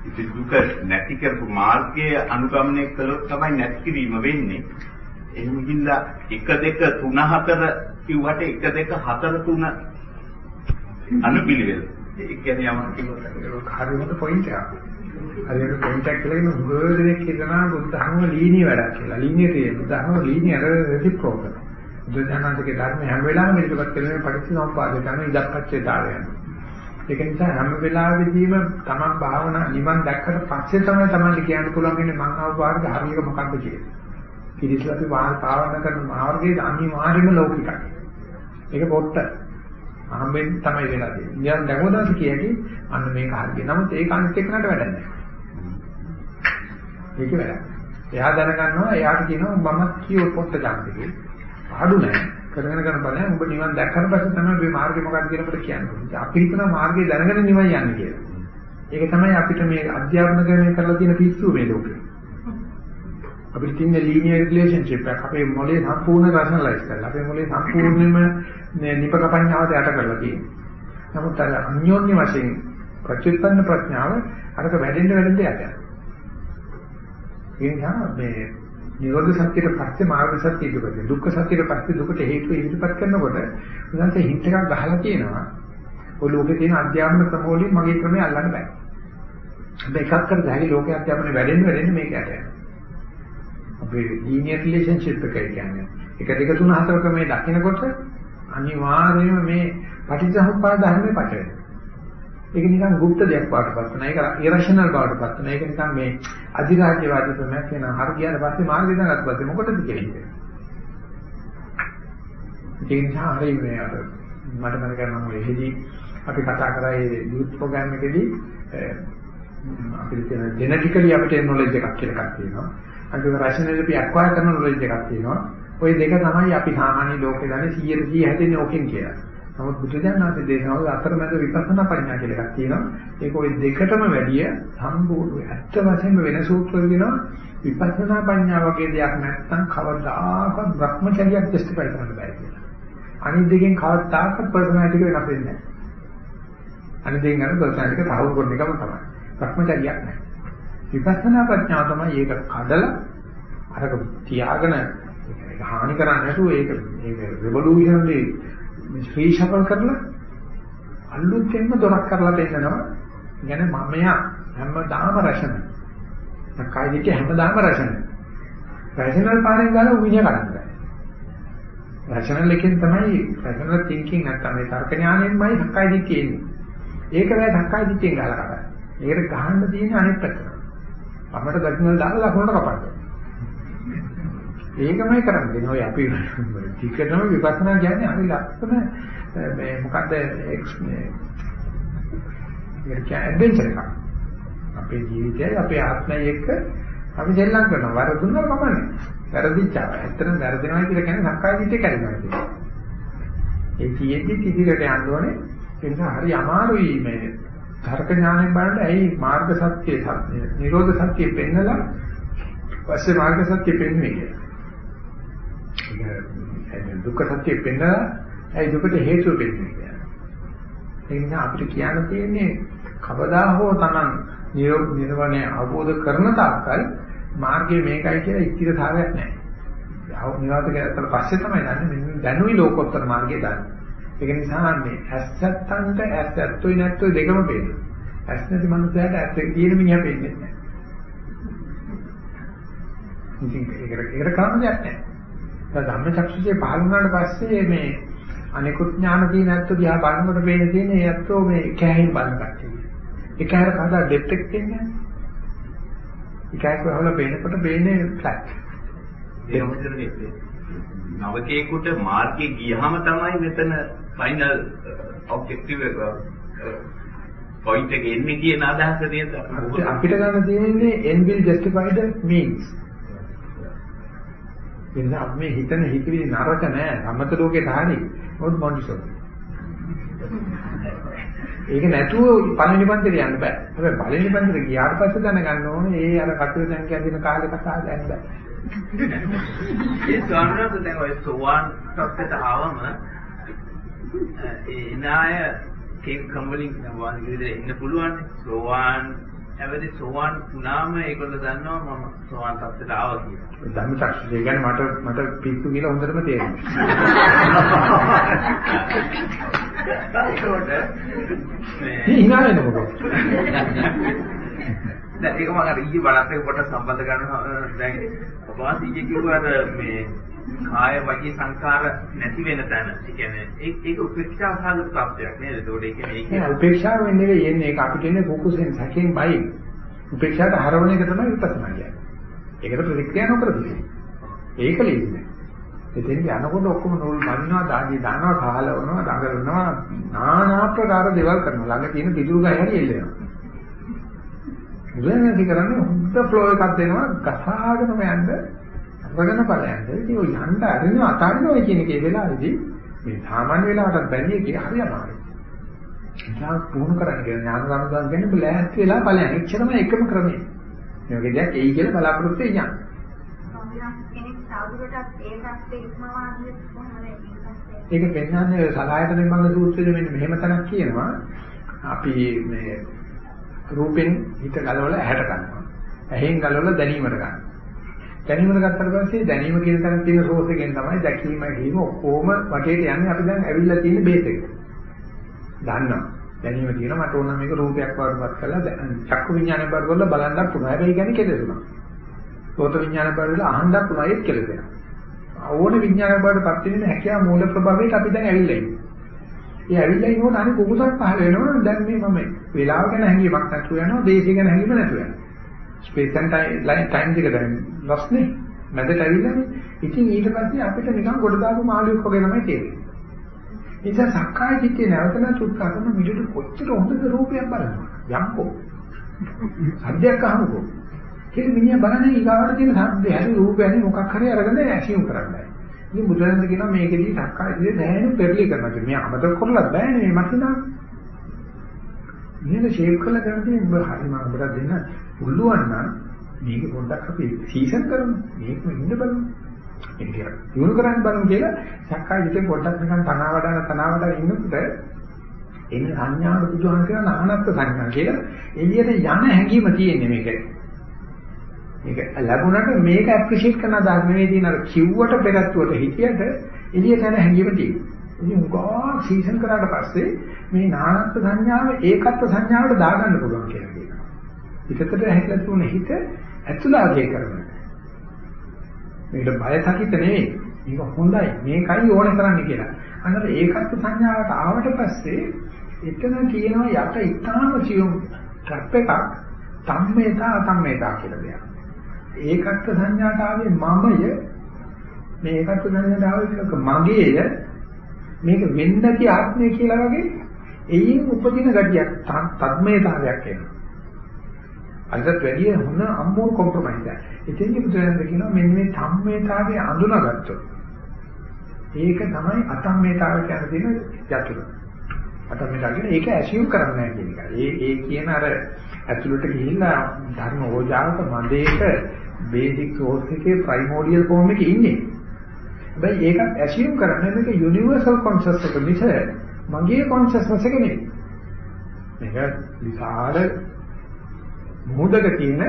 ඉතින් දුක නැති කරපු මාර්ගය අනුගමනය කළොත් තමයි නැති කිරීම වෙන්නේ. එහෙම ගිහිල්ලා 1 2 3 4 කිව්වට 1 2 4 3 අනුපිළිවෙල. ඒ කියන්නේ යමක් කිව්වොත් හරියට පොයින්ට් එකක්. හරියට පොයින්ට් එකක් කියලා කියන උගෝදෙනෙක් කියනවා බුද්ධ ධර්ම ලීනිය වැඩක් කියලා. ලීනිය තියෙන බුද්ධ ධර්ම ලීනිය අර රෙසිප්‍රොකල්. බුදුදහමගේ ධර්ම හැම වෙලාවෙම ඉදිරිපත් කරන පටිච්චසමුප්පාද කරන ඉදක්කච්චේතාවය යනවා. ඒක නිසා හැම වෙලාවෙදීම තමන් භාවනා නිවන් දැක්කට පස්සේ තමයි තමන්ට කියන්න පුළුවන් ඉන්නේ මං අවවාර්ග හරියට මොකක්ද කියලා. කිරිස්ලා අපි වාල් පාවන කරන මාර්ගයේ අනිවාර්යම ලෞකිකයි. ඒක පොට්ට. අහම්බෙන් තමයි වෙලා තියෙන්නේ. නියම් දැකෝදාස කියකි අන්න මේක හරිය. නමුත් ඒක අනිත් එක්කනට වැඩක් නැහැ. ඒක වැඩක්. එයා දැනගන්නවා එයාට කියනවා මම කියෝ පොට්ට ගන්න පාඩු නැහැ. කරගෙන කරන බලයන් ඔබ නිවන් දැක්කට පස්සේ තමයි මේ මාර්ගය මොකක්ද කියනකොට කියන්නේ. අපි හිතන මාර්ගය දැනගෙන නිවන් යන්නේ කියලා. ඒක තමයි අපිට මේ අධ්‍යාපන කරන්නේ කරලා තියෙන පිස්සුව මේ ලෝකේ. අපිට තියෙන ලීනියර් රිලේෂන්ෂිප් එක අපේ මොලේ සම්පූර්ණ රෂනලයිස් කරලා අපේ මොලේ සම්පූර්ණයෙන්ම නිපකපඤ්ඤාවට යට කරලා තියෙනවා. නමුත් අර අන්‍යෝන්‍ය වශයෙන් ප්‍රතිඋත්පන්න ප්‍රඥාව අරක වැඩෙන්න වැඩෙන්න යට. ඒ නිසා මේ නිරෝධ සත්‍යයට පස්සේ මාර්ග සත්‍ය ඉදිරියට දුක්ඛ සත්‍යයට පස්සේ දුකට හේතු ඉදිරිපත් කරනකොට උදාහරණයක් හිත් එකක් ගහලා තියෙනවා. ඔය ලෝකේ තියෙන අධ්‍යාපන ක්‍රමවලින් මගේ ක්‍රමය අල්ලන්න බෑ. හැබැයි එකක් කරලා හැකි ලෝකයේ අධ්‍යාපනය වැඩෙන්න වැඩෙන්න මේකට යනවා අපේ ලීනියර් රිලේෂන්ෂිප් එක කියන්නේ. එක දෙක තුන හතර ක්‍රමයේ දකිනකොට අනිවාර්යයෙන්ම මේ පටිච්චසමුප්පාද ධර්මයේ පටලෙනවා ඒක නිකන් গুপ্ত දෙයක් වඩපත් වෙනවා. ඒක ඉරෂනල් බවටපත් වෙනවා. ඒක නිකන් මේ අධිරාජ්‍යවාදී ක්‍රමයක් වෙනවා. හරි ගියාට පස්සේ මාර්ගය දැනගත්ත පස්සේ මොකටද කියන්නේ? ඒ නිසා හරි මේ අර මට මතක නම් ඔය එහිදී අපි කතා කරා ඒ යූත් ප්‍රෝග්‍රෑම් එකේදී අපිට තියෙන ජෙනටිකලි අපිට නොලෙජ් එකක් කියලා එකක් තියෙනවා. අනිත් රෂනල් අපි ඇක්වයර් කරන නොලෙජ් එකක් තියෙනවා. ওই දෙක තමයි අපි සාමාන්‍ය ලෝකේ දන්නේ 100 100 හැදෙන්නේ ඕකෙන් කියලා. නමුත් බුදුදහමේ දේශනාවල අතරමැද විපස්සනා ප්‍රඥා කියලා එකක් තියෙනවා. ඒක ওই දෙකටම වැඩිය සම්පූර්ණ ඇත්ත වශයෙන්ම වෙන සූත්‍ර වෙනවා. විපස්සනා ප්‍රඥා වගේ දෙයක් නැත්නම් කවදාකවත් භ්‍රමචර්යයක් ජස්ටිෆයි කරන්න බෑ කියලා. අනිත් දෙකෙන් කවදාකවත් පර්සනැලිටි එක වෙනස් වෙන්නේ නැහැ. අනිත් දෙකෙන් ගන්න පර්සනැලිටි එක සාහු කරන එකම තමයි. භ්‍රමචර්යයක් නැහැ. විපස්සනා ප්‍රඥාව තමයි ඒක කඩලා අරක තියාගෙන ඒක හානි කරන්නේ නැතුව ඒක ඒක රෙවොලූෂන් එකේ ශ්‍රේෂකම් කරලා අලුතෙන්ම දොරක් කරලා දෙන්නනවා. ගැන මමයා හැමදාම රසන. කයි දෙක හැමදාම රසන. රසනල් පාරෙන් ගාලා උවිණ ගන්නවා රසනල් එකෙන් තමයි රසනල් තින්කින් නැත්තම් ඒ තර්ක ඥාණයෙන්මයි ධක්කයි දික්කේ එන්නේ. ඒක වැය ධක්කයි දික්කෙන් ගාලා කරා ඒකට ගහන්න තියෙන අනිත් පැත්ත. අපිට දක්නල් දාලා ලකුණට කපන්න. ඒකමයි කරන්නේ. ඔය අපි ටිකටම විපස්සනා කියන්නේ හරි ලස්සන මේ මොකද්ද මේ ඒක ඇඩ්වෙන්චර් එකක්. අපේ ජීවිතයයි අපේ ආත්මය එක්ක අපි දෙල්ලම් කරනවා. වරදුන්නා කමන්නේ. වැරදිච්චා. ඇත්තටම වැරදිනවා කියලා කියන්නේ සංකල්ප විදිහට කරනවා කියන්නේ. ඒ කියෙද්දි ඉදිරියට යන්න ඕනේ. ඒ නිසා හරි අමාරුයි මේ තර්ක ඥාණයෙන් බලන්න ඇයි මාර්ග සත්‍ය සත්‍ය නිරෝධ සත්‍ය පෙන්නලා පස්සේ මාර්ග සත්‍ය පෙන්වන්නේ කියලා. දුක්ඛ සත්‍ය පෙන්නලා ඒ දුකට හේතුව පෙන්නන්නේ කියලා. ඒ නිසා අපිට කියන්න තියෙන්නේ කවදා හෝ Taman නිර්වණය අවබෝධ කරන තාක්කල් මාර්ගය මේකයි කියලා ඉතිරතාවයක් නැහැ. නිවාත කරලා පස්සේ තමයි දන්නේ මෙන්න දැනුයි ලෝකෝත්තර මාර්ගය දන්නේ. ඒක නිසා මේ ඇස්සත්තන්ට ඇස් ඇත්තොයි නැත්තොයි දෙකම පේනවා. ඇස් නැති මනුස්සයාට ඇස් එක තියෙන මිනිහා පේන්නේ නැහැ. ඉතින් ඒකට ඒකට කරන්න දෙයක් නැහැ. ධම්මචක්ෂුසේ පහළ වුණාට පස්සේ මේ අනිකුත් ඥාන තියෙන ඇත්ත දිහා බලනකොට පේන තියෙන ඒ ඇත්තෝ මේ කැහින් බලන කට්ටිය. ඒක හැර කවදා එක තියන්නේ නැහැ. ඒකයි කොහොමද පේනකොට පේන්නේ ෆ්ලැට්. ඒ මොකදනේ නවකේකට මාර්ගයේ ගියහම තමයි මෙතන ෆයිනල් ඔබ්ජෙක්ටිව් එක පොයින්ට් එක එන්නේ කියන අදහස නේද අපිට ගන්න තියෙන්නේ end will justify the means එන්න අපි මේ හිතන හිතවිලි නරක නෑ. සම්මත ලෝකේ තහරි මොකද මොන්ටිසෝරි ඒක නැතුව පළවෙනි පන්තිට යන්න බෑ. හැබැයි පළවෙනි පන්තිට ගියාට පස්සේ දැනගන්න ඕනේ ඒ අර කටුව සංඛ්‍යා දින කාලේ කතා දැන් බෑ. ඒ ස්වාමීන් වහන්සේ දැන් ඔය සෝවාන් තත්ත්වයට ආවම ඒ නාය කේක් කම්බලින් වාන් විදිහට එන්න පුළුවන් සෝවාන් හැබැයි සෝවාන් වුණාම ඒගොල්ලෝ දන්නවා මම සෝවාන් තත්ත්වයට ආවා කියලා. ධම්ම චක්ෂුෂය කියන්නේ මට මට පිස්සු කියලා හොඳටම තේරෙනවා. වෙන මොකද? දැන් ඒක මම අර ඊයේ බලත් එක පොඩ්ඩක් සම්බන්ධ කරනවා දැන් වාසීජි කිව්වා අර මේ කාය වචී සංකාර නැති වෙන තැන. ඒ කියන්නේ ඒක ඒක උපේක්ෂා සාධක තත්ත්වයක් නේද? ඒතකොට ඒ කියන්නේ ඒක නෑ උපේක්ෂාව නෙවෙයි එන්නේ ඒක අපිට එන්නේ ෆෝකස්ෙන් සැකෙන් බයි. උපේක්ෂාවට හරවන එක තමයි විපස්සනා කියන්නේ. ඒකට ප්‍රතික්‍රියා නොකර දෙන්නේ. ඒක ලේසි නෑ. එතෙන් යනකොට ඔක්කොම නූල් මන්නවා, දාජි දානවා, කාලවනවා, දඟලනවා, নানা ආකාර දේවල් කරනවා. ළඟ තියෙන පිටුරු ගහ හරි එල්ලෙනවා. මුලින්ම කරන්නේ හොඳ ෆ්ලෝ එකක් දෙනවා, ගසාගෙනම යන්න, අරගෙන බලයන්ද. ඉතින් ඔය යන්න අරින්න අතාරිනවා කියන එකේ වෙලාවේදී මේ සාමාන්‍ය වෙලාවටත් බැරිය කිය හරි අමාරුයි. ඉතින් පුහුණු කරන්න කියන ඥාන සම්බන්ධ කියන්නේ බලෑස්ති වෙලා බලයන්. එච්චරම එකම ක්‍රමය. මේ වගේ දෙයක් එයි කියලා බලාපොරොත්තු වෙන්නේ. කෙනෙක් සාදුරටත් ඒ පැත්තේ ඉක්මවා ගියොත් කොහොමද ඒක පෙන්වන්නේ සලායත නිර්මංග සූත්‍රයේ මෙන්න මෙහෙම තැනක් කියනවා. අපි මේ රූපෙන් හිත ගලවලා ඇහැට ගන්නවා. ඇහෙන් ගලවලා දැනීමට ගන්නවා. දැනීමට ගත්තට පස්සේ දැනීම කියන තැන තියෙන සෝස් එකෙන් තමයි දැකීම කියන ඔක්කොම වටේට යන්නේ අපි දැන් ඇවිල්ලා තියෙන බේස් එක. දන්නවා. දැනීම තියෙනවා මට ඕන මේක රූපයක් වඩපත් කරලා චක්කු විඥානය බර කරලා බලන්නත් පුළුවන්. හැබැයි කියන්නේ කෙලෙසුණා. සෝත විඥාන බර වෙලා අහන්නත් පුළුවන් ඒත් කෙලෙසෙනවා. ඕන විඥාන බරටපත් වෙන හැකියාව මූල ප්‍රභවයට අපි දැන් ඇවිල්ලා ඉන්නේ. ඒ ඇවිල්ලා ඉන්නකොට අනිත් කුකුසක් පහල වෙනවනේ දැන් මේ මම වේලාව ගැන හැංගීමක් නැතුව යනවා දේශය ගැන හැංගීම නැතුව යනවා. ස්පේස් and ටයිම් දෙක දැන් ලොස්නේ මැදට ඇවිල්ලානේ. ඉතින් ඊට පස්සේ අපිට නිකන් ගොඩ දාපු මාළුවෙක් වගේ තමයි තේරෙන්නේ. ඒ නිසා සක්කාය දිට්ඨිය නැවත නැවත උත්සාහ කරන මිනිට කොච්චර හොඳද රූපයක් බලනවා. යම්කෝ. සද්දයක් අහමුකෝ. කියලා මිනිහා බලන්නේ ඊගාවට තියෙන සද්දය හරි රූපයනේ මොකක් හරි අරගෙන ඇසියුම් කරන්නේ. ඉතින් බුදුරජාණන් කියනවා මේකෙදී සක්කාය දිට්ඨිය දැනෙන පෙරලි කරනවා කියලා. මේ අමතක කරලා බෑනේ මේ මතිනා. මේක ෂේප් කරලා ගන්න උඹ හරි මම ඔබට දෙන්න පුළුවන් නම් මේක පොඩ්ඩක් අපි සීසන් කරමු. මේක ඉන්න බලමු. ඒක දිනු කරන්න බලමු කියලා සක්කාය දිට්ඨිය පොඩ්ඩක් නිකන් තනවා වඩා තනවා වඩා ඉන්නකොට එන්නේ සංඥාව බුදුහාම කියන නානත්ත් සංඥා කියලා එළියට යන හැඟීම තියෙන්නේ මේකේ. මේක ලැබුණාට මේක ඇප්‍රීෂিয়েට් කරන අදහස් නෙවෙයි තියෙන අර කිව්වට පෙරත්තුවට හිතියට එළියට යන හැඟීම තියෙනවා. ඉතින් උගා සීසන් කරාට පස්සේ මේ නානත්ත් සංඥාව ඒකත්ව සංඥාවට දාගන්න පුළුවන් කියලා කියනවා. පිටතට හැකලා තුන හිත ඇතුළාගේ කරනවා. මේකට බය සකිත නෙවෙයි. මේක හොඳයි. මේකයි ඕන කරන්නේ කියලා. අන්නර ඒකත්ව සංඥාවට ආවට පස්සේ එතන කියනවා යට ඉතාම සියුම් ට්‍රැප් එකක් සම්මේතා අසම්මේතා කියලා දෙයක්. ඒකත්ව සංඥාට ආවේ මමය මේ ඒකත්ව සංඥාට ආවේ මගේය මේක වෙන්න නැති ආත්මය කියලා වගේ එයින් උපදින ගතියක් තත්මේතාවයක් එනවා. අදට වැඩිය හොඳ අම්මෝ කොම්ප්‍රොමයිස් එකක්. එතෙන්දි බුදුරජාණන් කියනවා මෙන්න මේ සම්මේතාවේ අඳුනගත්තොත් ඒක තමයි අසම්මේතාව කියන දෙන යතුරු. අසම්මේතාව කියන්නේ ඒක ඇසියුම් කරන්නේ නැහැ කියන එක. ඒ ඒ කියන අර ඇතුළට ගිහිල්ලා ධර්ම ඕජාවක මන්දේක බේසික් සෝර්ස් එකේ ප්‍රයිමෝඩියල් ෆෝම් එකේ ඉන්නේ. හැබැයි ඒකත් ඇසියුම් කරන්නේ මේක යුනිවර්සල් කොන්ෂස් එක මිස මගේ කොන්ෂස්නස් එක නෙවෙයි. මේක විශාල මොහොතක තියෙන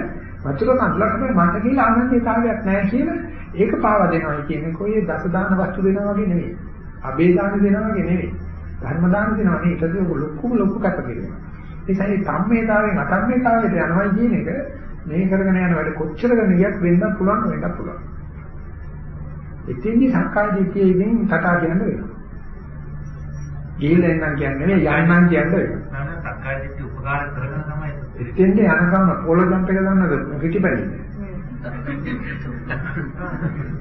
වතුර කඳුලක් තමයි මට කියලා ආනන්දතාවයක් නැහැ කියලා ඒක පාවා දෙනවා කියන්නේ කොයි දස දාන වස්තු දෙනවා වගේ නෙවෙයි. අබේ දාන දෙනවා වගේ නෙවෙයි. ධර්ම දාන දෙනවා නේ ඒකද ලොකුම ලොකු කටකිරීම. නිසා මේ ධම්මේතාවෙන් අධම්මේතාවයට යනවා කියන එක මේ කරගෙන යන වැඩ කොච්චර කරන ගියත් වෙන්න පුළුවන් වෙන්න පුළුවන්. එතෙන්දි සක්කාය දිට්ඨියෙන් කතා කියන්න වෙනවා. ගිහිල්ලා එන්නම් කියන්නේ නෙවෙයි යන්නම් කියන්න වෙනවා. නෑ සක්කාය දිට්ඨිය උපකාර කරගෙන තමයි එතෙන්ද යනකම් පොළ ජම්ප් එක ගන්නද පිටිපැලින්නේ.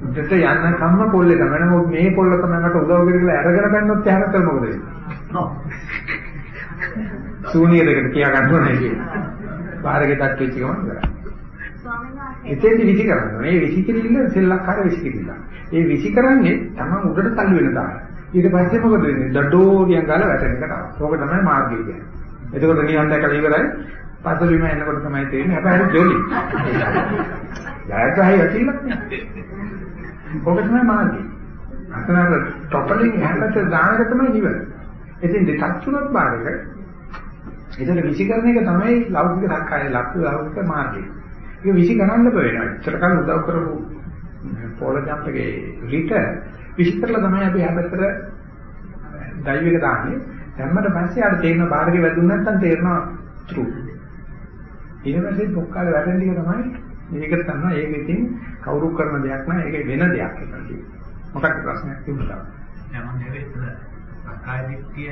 උඩට යන්න කම්ම පොල් එක වෙන මේ පොල්ල තමයි උදව් කරලා අරගෙන බැන්නොත් එහාට මොකද වෙන්නේ? ශූන්‍ය දෙකට කියා ගන්න ඕනේ කියන්නේ. බාහිරකට වෙච්ච ගමන් කරා. එතෙන්දි විසි කරනවා. මේ විසි කිරිල්ල සෙල්ලක්කාර විසි කිරිල්ල. ඒ විසි කරන්නේ තමන් උඩට තල්ලු වෙන දාන. ඊට පස්සේ මොකද වෙන්නේ? දඩෝරියන් ගාලා වැටෙන එකට ආවා. ඕක තමයි මාර්ගය කියන්නේ. එතකොට නිවන් දැකලා ඉවරයි. පස්සෙම එනකොට තමයි තේරෙන්නේ හැබැයි ජොලි. ජයග්‍රහයි ඇතිලක් නේ. ඕක තමයි මාර්ගය. අතනර ටොපලින් හැමත දානක තමයි නිවන. ඉතින් දෙකක් තුනක් බාරක එතන විසිකරණ එක තමයි ලෞකික සක්කාය ලක්ෂ ලෞකික මාර්ගය. ඒක විසි කරන්න බෑ. ඉතර කල් උදව් කරපු පොළ ජම්ප් එකේ රිට විසි කරලා තමයි අපි හැබතර ඩයිව් එක දාන්නේ. දැම්මට පස්සේ ආර තේරෙන බාහිරේ වැදුන නැත්නම් තේරෙනවා true. ඊට පස්සේ බොක්කාල වැටෙන ටික තමයි මේක තමයි ඒක ඉතින් කවුරු කරන දෙයක් නෑ ඒක වෙන දෙයක් කියලා. මොකක්ද ප්‍රශ්නයක් තිබුණා? නෑ මම නෙවෙයි සක්කාය දිට්ඨිය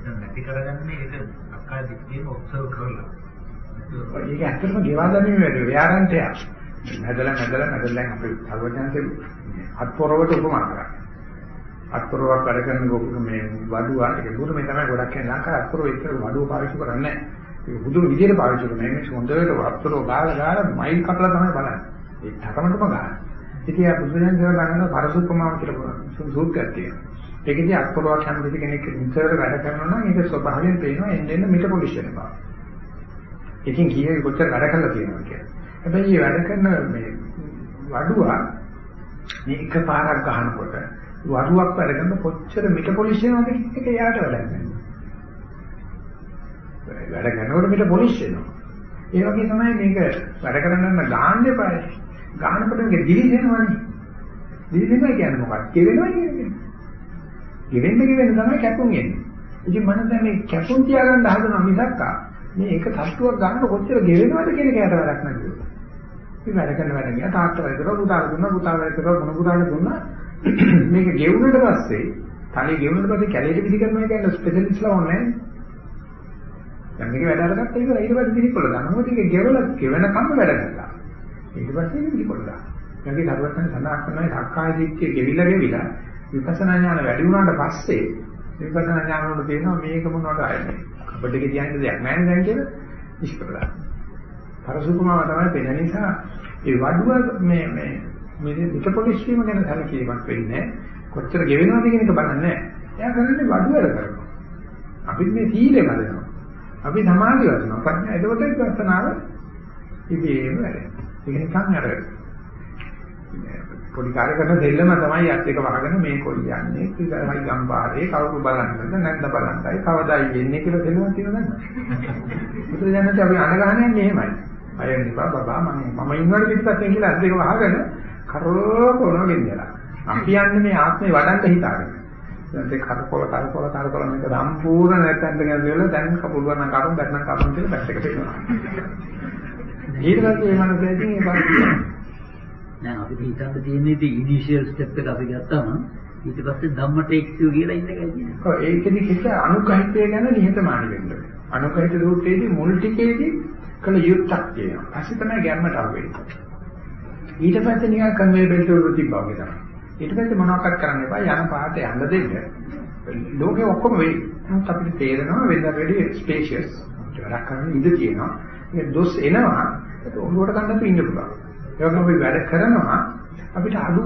දැන් නැති කරගන්නේ ඒක සක්කාය දිට්ඨියම ඔබ්සර්ව් කරලා. ඒක ඇත්තටම ගෙවා දැමීම වැඩි. ව්‍යාරන්ටයක්. නැදලා නැදලා නැදලා අපි සර්වඥාන්සේ අත්පොරවට උපමා කරා. අත්පොරවක් වැඩ කරන ගොඩ මේ වඩුවා ඒක දුර මේ තමයි ගොඩක් කියන්නේ ලංකාවේ අත්පොරව විතර වඩුව පාවිච්චි කරන්නේ නැහැ. ඒක බුදු විදියට පාවිච්චි කරන මේ හොඳට අත්පොරව ගාලා ගාලා මයිල් කපලා තමයි බලන්නේ. ඒ තරමටම ගන්න. ඉතින් ආ බුදුන් කියලා ගන්න පරසුපමාව කියලා සූත්‍රයක් තියෙනවා. ඒකදී අත්පොරවක් හැම දෙයක් කෙනෙක් නිතර වැඩ කරනවා නම් ඒක ස්වභාවයෙන් පේනවා එන්න එන්න මිටපොලිෂන් බව. එකකින් කීයේ කොච්චර වැඩ කරලා තියෙනවා කියලා. හැබැයි මේ වැඩ කරන මේ වඩුවා මේ එක පාරක් ගහනකොට වඩුවක් වැඩ කරන කොච්චර මිටපොලිෂන් වගේ එක යාට වැඩක් නැහැ. වැඩ කරනකොට මිටපොලිෂ් වෙනවා. ඒ වගේ තමයි මේක වැඩ කරන්න ගාන්න එපායි. ගානකොට මේක දිලිසෙනවනේ. දිලිසෙනවා කියන්නේ මොකක්ද? කෙවෙනවා කියන්නේ. කෙවෙන්න කෙවෙන්න තමයි කැපුම් එන්නේ. ඉතින් මම දැන් මේ කැපුම් තියාගන්න හදනවා මිසක්කා මේ එක තට්ටුවක් ගන්න කොච්චර ගෙවෙනවද කියන එකට වැඩක් නැහැ. ඉතින් වැඩ කරන වැඩ ගියා තාත්තා වැඩ කරා පුතාට දුන්නා පුතා වැඩ කරා මොන පුතාට දුන්නා (clears throat) මේක ගෙවුනට පස්සේ තනිය ගෙවුනට පස්සේ කැලේට විදි කරනවා කියන්නේ ස්පෙෂලිස්ට්ලා ඕනේ නැහැ. දැන් මේක වැඩ අරගත්තා ඉවරයි ඊට පස්සේ විදිකොල්ල දානවා. මොකද ඒක ගෙවලා ගෙවෙනකම් වැඩ කරලා. ඊට පස්සේ විදිකොල්ල දානවා. ඒකේ දරුවත්න සඳහන් කරනවා සක්කාය දිට්ඨිය ගෙවිලා ගෙවිලා විපස්සනා ඥාන වැඩි වුණාට පස්සේ විපස්සනා ඥාන වල තියෙනවා මේක මොනවද ආන්නේ. අපිට කියන්නේ දෙයක් නැහැ දැන් කියලා ඉස්කරලා. පරසුකුමාව තමයි පෙන නිසා ඒ වඩුව මේ මේ මේ පිටපොලිස් වීම ගැන සැලකීමක් වෙන්නේ කොච්චර ගෙවෙනවද කියන එක බලන්නේ නැහැ. එයා කරන්නේ වඩුව වල කරනවා. අපි මේ සීලෙ මදනවා. අපි සමාධිය වඩනවා. ප්‍රඥා එතකොට විපස්සනාව ඉබේම වැඩෙනවා. ඒක නිකන් අර පොඩි කාර්යකරන දෙල්ලම තමයි යත් එක වහගෙන මේ කොයි යන්නේ කිසයි ගම්පාරේ කවුරු බලන්නද නැද්ද බලන්නයි කවදායි වෙන්නේ කියලා දෙනවා තියෙනවද ඒක දැනට අපි අනගහන්නේ එහෙමයි අය නිපා බබා මම මම ඉන්නවට පිටපස්සෙන් කියලා අත් දෙක වහගෙන කරකවනවා ගෙන්නලා අපි යන්නේ මේ ආත්මේ වඩන්න හිතාගෙන දැන් කරකොල කරකොල කරකොල මේක සම්පූර්ණ නැත්නම් ගියලා දැන් කපුලුවා නම් කරුම් බැත්නම් කරුම් කියලා එකට එනවා ඊට පස්සේ මේ මනසෙන් ඒ බාර දැන් අපිට හිතන්න තියෙන්නේ ඉතින් ඉනිෂියල් ස්ටෙප් එක අපි ගත්තාම ඊට පස්සේ ධම්ම ටේක්ස් යු කියලා ඉන්න එකයි කියන්නේ. ඔව් ඒකෙදි කිව්ව අනුගහිතය ගැන නිහතමානී වෙන්න. අනුගහිත රූපයේදී මුල් ටිකේදී කළ යුක්තක් තියෙනවා. පස්සේ තමයි ගැම්මට අහුවෙන්නේ. ඊට පස්සේ නිකන් කන්වේ බෙල්ට් වල තිබ්බා වගේ තමයි. ඊට පස්සේ මොනවක්වත් කරන්න එපා යන පාට යන්න දෙන්න. ලෝකේ ඔක්කොම වෙයි. නමුත් අපිට තේරෙනවා වෙනදට වැඩි ස්පේෂියස්. වැඩක් කරන්න ඉඳ තියෙනවා. ඒක දොස් එනවා. ඒක ඔළුවට ගන්නත් ඉන්න පුළුවන්. ඒ වගේම අපි වැඩ කරනවා අපිට අඩු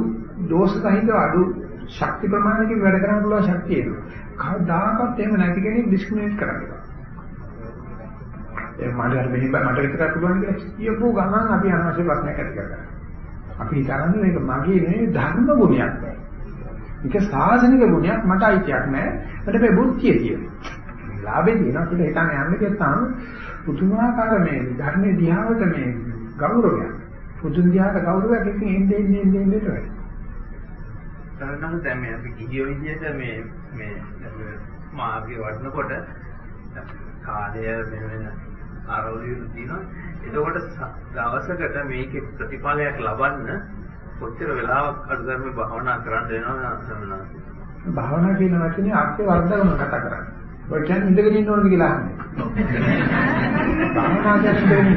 දෝෂ සහිතව අඩු ශක්ති ප්‍රමාණයකින් වැඩ කරන්න පුළුවන් ශක්තිය එනවා. කවදාකවත් එහෙම නැති කෙනෙක් ඩිස්ක්‍රිමිනේට් කරන්න බෑ. ඒ මට අර මෙහෙම මට විතරක් පුළුවන් කියලා කියපු ගමන් අපි අනවශ්‍ය ප්‍රශ්නයක් ඇති කරගන්නවා. අපි හිතන්නේ මේක මගේ නෙවෙයි ධර්ම ගුණයක් නෑ. මේක සාසනික ගුණයක් මට අයිතියක් නෑ. මට මේ බුද්ධිය තියෙනවා. ලාභේ දිනවා කියලා හිතන්නේ යන්නේ කියත්තාම පුදුමාකාර මේ ධර්මයේ දිහාවට මේ ගෞරවයක්. පුදුන් දිහාට ගෞරවයක් එක්කින් එන්නේ එන්නේ එන්නේ එන්නේ තමයි. සරණම දැන් මේ අපි ගිහියෝ විදියට මේ මේ මාර්ගය වඩනකොට කාලය වෙන වෙන ආරෝධියු තියෙනවා. එතකොට දවසකට මේකේ ප්‍රතිඵලයක් ලබන්න කොච්චර වෙලාවක් අනුගමනය භාවනා කරන්න වෙනවද සමනාසී? භාවනා කියන වචනේ අර්ථය වර්ධනම කතා කරන්නේ. ඔය කියන්නේ ඉඳගෙන ඉන්න ඕනද කියලා අහන්නේ. භාවනා කරන්නේ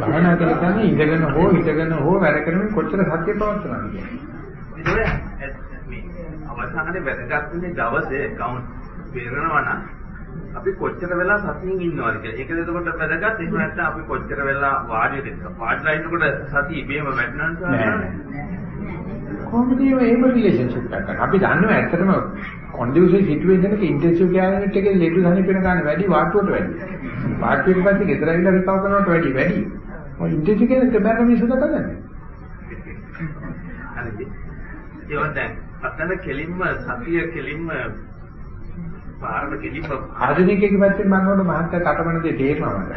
භාවනා කරන්නේ ඉඳගෙන හෝ හිටගෙන හෝ වැඩ කරමින් කොච්චර සත්‍ය පවත්වනවද කියන්නේ. අවසානයේ වැදගත් වෙන්නේ දවසේ කවුන්ට් පෙරනවා නම් අපි කොච්චර වෙලා සතියින් ඉන්නවද කියලා. ඒක එතකොට වැදගත්. එහෙම නැත්නම් අපි කොච්චර වෙලා වාඩි වෙනවද? වාඩිලා ඉන්නකොට සතිය ඉබේම වැටෙනවා කොහොමද මේ රිලේෂන්ෂිප් එකක්. අපි දන්නවා ඇත්තටම conducive situation එක care unit එකේ ලෙඩු සනීපෙන ගන්න වැඩි වාට්ටුවට වැඩි. වාට්ටුවට පස්සේ ගෙදර ඇවිල්ලා රිකවර් කරනවට වැඩි වැඩි. ඔය intensive care එකේ බෑන මිසුද කරන්නේ. හරිද? ඒවා දැන් අතන කෙලින්ම සතිය කෙලින්ම පාරම කෙලින්ම ආධුනිකයෙක් පැත්තෙන් මම වුණ මහත්ය කටමන දෙය තේරෙනවා මට.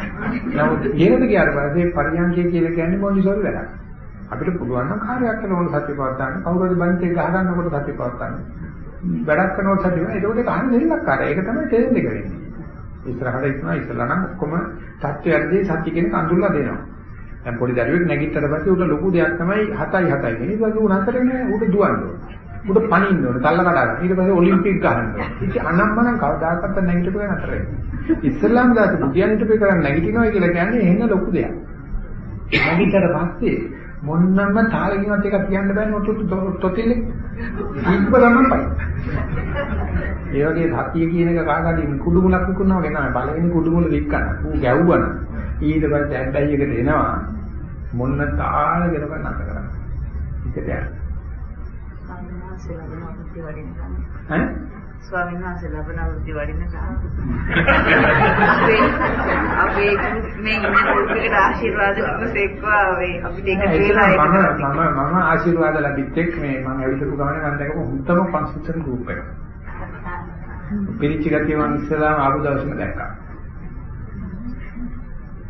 නමුත් ඊළඟට ගියාට පස්සේ පරියන්කය කියලා කියන්නේ මොනිසෝරි වැඩක්. අපිට පුළුවන් නම් කාර්යයක් කරනකොට සත්‍ය පවත්තාන්න කවුරු හරි බන්තේ ගහ ගන්නකොට සත්‍ය පවත්තාන්න වැඩක් කරනකොට සත්‍ය වෙනවා ඒකට ඒක අහන්න දෙන්නක් කාට ඒක තමයි තේරෙන්න එක වෙන්නේ. ඉස්සරහට ඉස්සලා ඉස්සලා නම් ඔක්කොම සත්‍යයර්දී සත්‍ය කියන කඳුල්ලා දෙනවා. දැන් පොඩි දරුවෙක් නැගිටතර පස්සේ උට ලොකු දෙයක් තමයි 7යි 7යි කියන්නේ ඊට පස්සේ උන් හතරේ උට දුවන්න ඕන උට පණින්න ඕන තල්ල කඩා ගන්න ඊට පස්සේ ඔලිම්පික් ගහන්න ඕන ඉතින් අනම්මනම් කවදාකවත් නැගිටපු එක නතර වෙන්නේ ඉස්ලාම් දාත බුදියන්ට පේ කරන්නේ නැගිටිනවා කියලා කියන්නේ එහෙම ලොකු දෙයක් නැගිටතර පස්සේ මොන්නම තාලකින්වත් එක කියන්න බෑනේ ඔතොත් තොතිලේ ඉක්බලම පයි. ඒ වගේ සතිය කියන එක කාගාදී කුඩු මුලක් විකුණනවා වගේ නෑ බලගෙන කුඩු මුල වික්කන. ඌ ගැව්වන. ඊට පස්සේ ඇබ්බැහි එකට එනවා මොන්න තාල ගෙනකන් නැත කරන්නේ. ඉතින් ඈ ස්වාමීන් වහන්සේ ලබන අවුරුද්ද වඩිනකම් (laughs) අපේ මේ ඉන්න පොඩ්ඩකට ආශිර්වාද කරනසෙක්වා මේ අපිට එකතු වෙලා මම මම මම ආශිර්වාද ලැබිච්චෙක් මේ මම ඇවිල්පු ගමනේ මම දැකපු උත්තම කන්ස්ට්‍රක්ෂන් ගෲප් එක. පිරිච්ච ගතිය මම ඉස්සලාම ආපු දවසේම දැක්කා.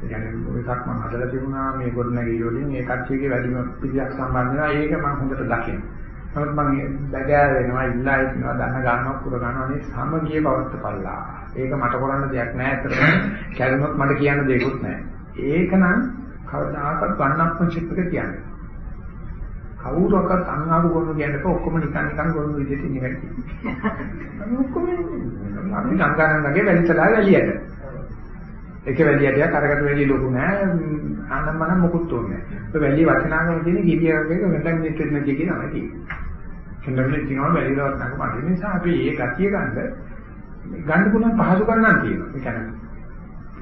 කියන්නේ එකක් මම හදලා තිබුණා මේ ගොඩනැගිලි වලින් ඒ කච්චියගේ වැඩිම පිළියක් සම්බන්ධ වෙනවා ඒක මම හොඳට දකිනවා. නමුත් මම බැගෑ වෙනවා ඉල්ලා ඉන්නවා දන්න ගන්නවා කුර ගන්නවා මේ සමගිය පවත්තපල්ලා. ඒක මට කරන්න දෙයක් නෑ අතරම කැලුමක් මට කියන්න දෙයක්වත් නෑ. ඒක නම් කවදාකවත් වන්නක්මෂිප් එක කියන්නේ. කවුරක්වත් අංගාරු ගොනු කියන්නක ඔක්කොම නිකන් නිකන් ගොනු විදිහට ඉන්නේ. (laughs) ඔක්කොම අපි සංකාරණගේ වැලිසලා වැලියට. එක වැලියටයක් අරකට වැඩි ලොකු නෑ ආනම්මනම් මොකුත් ඕනේ නෑ. ඒ වැලිය වචනාංගම තියෙන ගිරියකගේ වෙනතන් දෙකක් නැති කියන නම තියෙනවා. කෙනෙකුට කියනවා වැලියවත් නැක මට නිසා අපි ඒ ගතිය ගන්න ගන්න පුළුවන් පහසු ගන්නක් තියෙනවා. ඒ කියන්නේ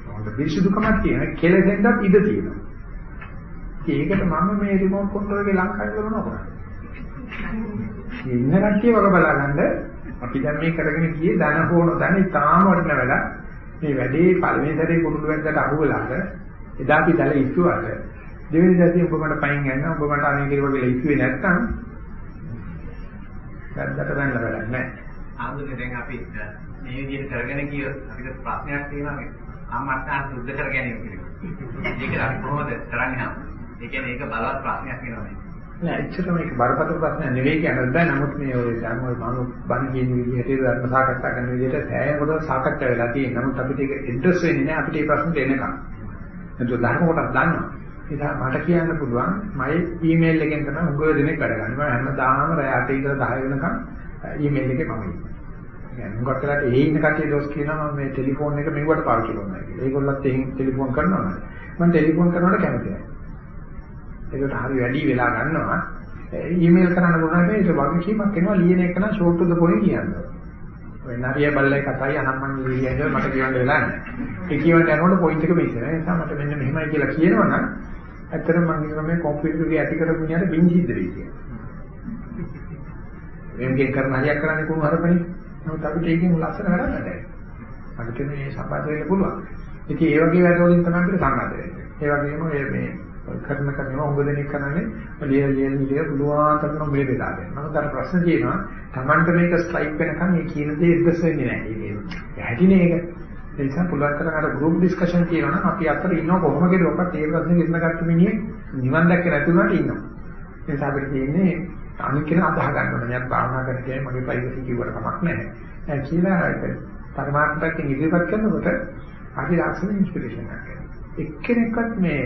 හොඳ පිරිසුදුකමක් තියෙන කෙලෙසෙන්දත් ඉඩ තියෙනවා. ඒකට මම මේ රිමෝට් කන්ට්‍රෝල් එකේ ලංකාවේ කරනවා කරන්නේ. ඉන්න කට්ටිය වගේ බලගන්න අපි දැන් මේ කරගෙන ගියේ ධන හෝන ධන ඉතාම වටින වැඩ. මේ වැඩේ පළවෙනි සැරේ කුරුළු වැද්දට අහුවෙලාද එදා අපි දැල ඉස්සුවට දෙවෙනි සැරේ ඔබ මට පයින් යන්න ඔබ මට අනේ කියලා කියලා ඉස්සුවේ නැත්තම් වැද්දට වැන්න වැඩක් නැහැ. ආන්දුනේ දැන් අපි මේ විදිහට කරගෙන ගියොත් අපිට ප්‍රශ්නයක් තියෙනවා මේ ආමත්තාන් සුද්ධ කර ගැනීම කියලා. ඒක අපි කොහොමද කරන්නේ හම්? ඒ කියන්නේ ඒක බලවත් ප්‍රශ්නයක් වෙනවා මේ. නෑ ඇත්තටම මේක බරපතල ප්‍රශ්නයක් නෙවෙයි කියන්න බෑ. නමුත් මේ ඔය ධර්ම වල මනෝ බණ කියන විදිහට ධර්ම සාකච්ඡා කරන විදිහට සෑහෙන කොට සාකච්ඡා වෙලා තියෙනවා. නමුත් අපිට ඒක ඉන්ට්‍රස් වෙන්නේ නෑ අපිට මේ ප්‍රශ්නට එනකම්. එතකොට ධර්ම කොටස් දන්නවා. නිසා මට කියන්න පුළුවන් මගේ ඊමේල් එකෙන් තමයි උගව දෙනෙක් වැඩ ගන්න. මම හැමදාම රෑ 8 ඉඳලා 10 වෙනකම් ඊමේල් එකේ මම ඉන්නවා. يعني මුගක් කරලා ඒ ඉන්න කට්ටිය දොස් කියනවා මම මේ ටෙලිෆෝන් එක මෙවට පාවිච්චි කරනවා කියලා. ඒගොල්ලත් එහෙන් ටෙලිෆෝන් කරනවා නේද? මම ටෙලිෆෝන් කරනවට කැමති නැහැ. ඒකට හරි වැඩි වෙලා ගන්නවා. ඊමේල් කරන්න මොනවද ඒක වගකීමක් වෙනවා ලියන එක නම් ෂෝට් ටු ද පොයින්ට් කියන්නේ. ඔය නරිය බල්ලයි කතයි අනම්මන් ලියන්නේ මට කියන්න වෙලා නැහැ. ඒ කියවට යනකොට පොයින්ට් එක මිස් වෙනවා. ඒ නිසා මට මෙන්න මෙහෙමයි කියලා කියනවනම් ඇත්තටම මම කියනවා මේ කම්පියුටර් එකේ ඇති කරපු මිනිහට බින් සිද්ධ වෙයි කියලා. මේකෙන් කරන හරියක් කරන්නේ කොහොම හරපනේ. නමුත් අපිට ඒකෙන් ලස්සන වැඩක් නැහැ. අපිට මේ සම්බන්ධ වෙන්න පුළුවන්. ඉතින් ඒ වගේ වැඩ වලින් තමයි අපිට සම්බන්ධ වෙන්නේ. ඒ වගේම මේ කරන කරනවා උඟ දෙනෙක් කරන්නේ ලිය ලියන විදිය පුළුවන් තරම් මේ වෙලා දෙන්න. නමුත් අර ප්‍රශ්න තියෙනවා Tamanට මේක ස්ට්‍රයික් වෙනකන් මේ කියන දේ ඉද්දස් වෙන්නේ නැහැ. ඒක හැටිනේ ඒක. ඒ නිසා පුළුවන් තරම් අර ගෲප් ඩිස්කෂන් කියනවා නම් අපි අතර ඉන්නව කොහොමද ඔකට ඒ ප්‍රශ්නේ ඉන්න ගත්ත මිනිහෙක් නිවන් දැක්ක නැති වුණාට ඉන්නවා. ඒ නිසා අපිට තියෙන්නේ අනික් කෙනා අදහ ගන්න ඕනේ. මම භාවනා කරන කෙනෙක් මගේ ප්‍රයිවසි කිව්වට කමක් නැහැ. ඒ කියලා ඒක පරමාර්ථයෙන් ඉදිරිපත් කරනකොට අපි ලක්ෂණ ඉන්ස්පිරේෂන් එකක් ගන්නවා. එක්කෙනෙක්වත් මේ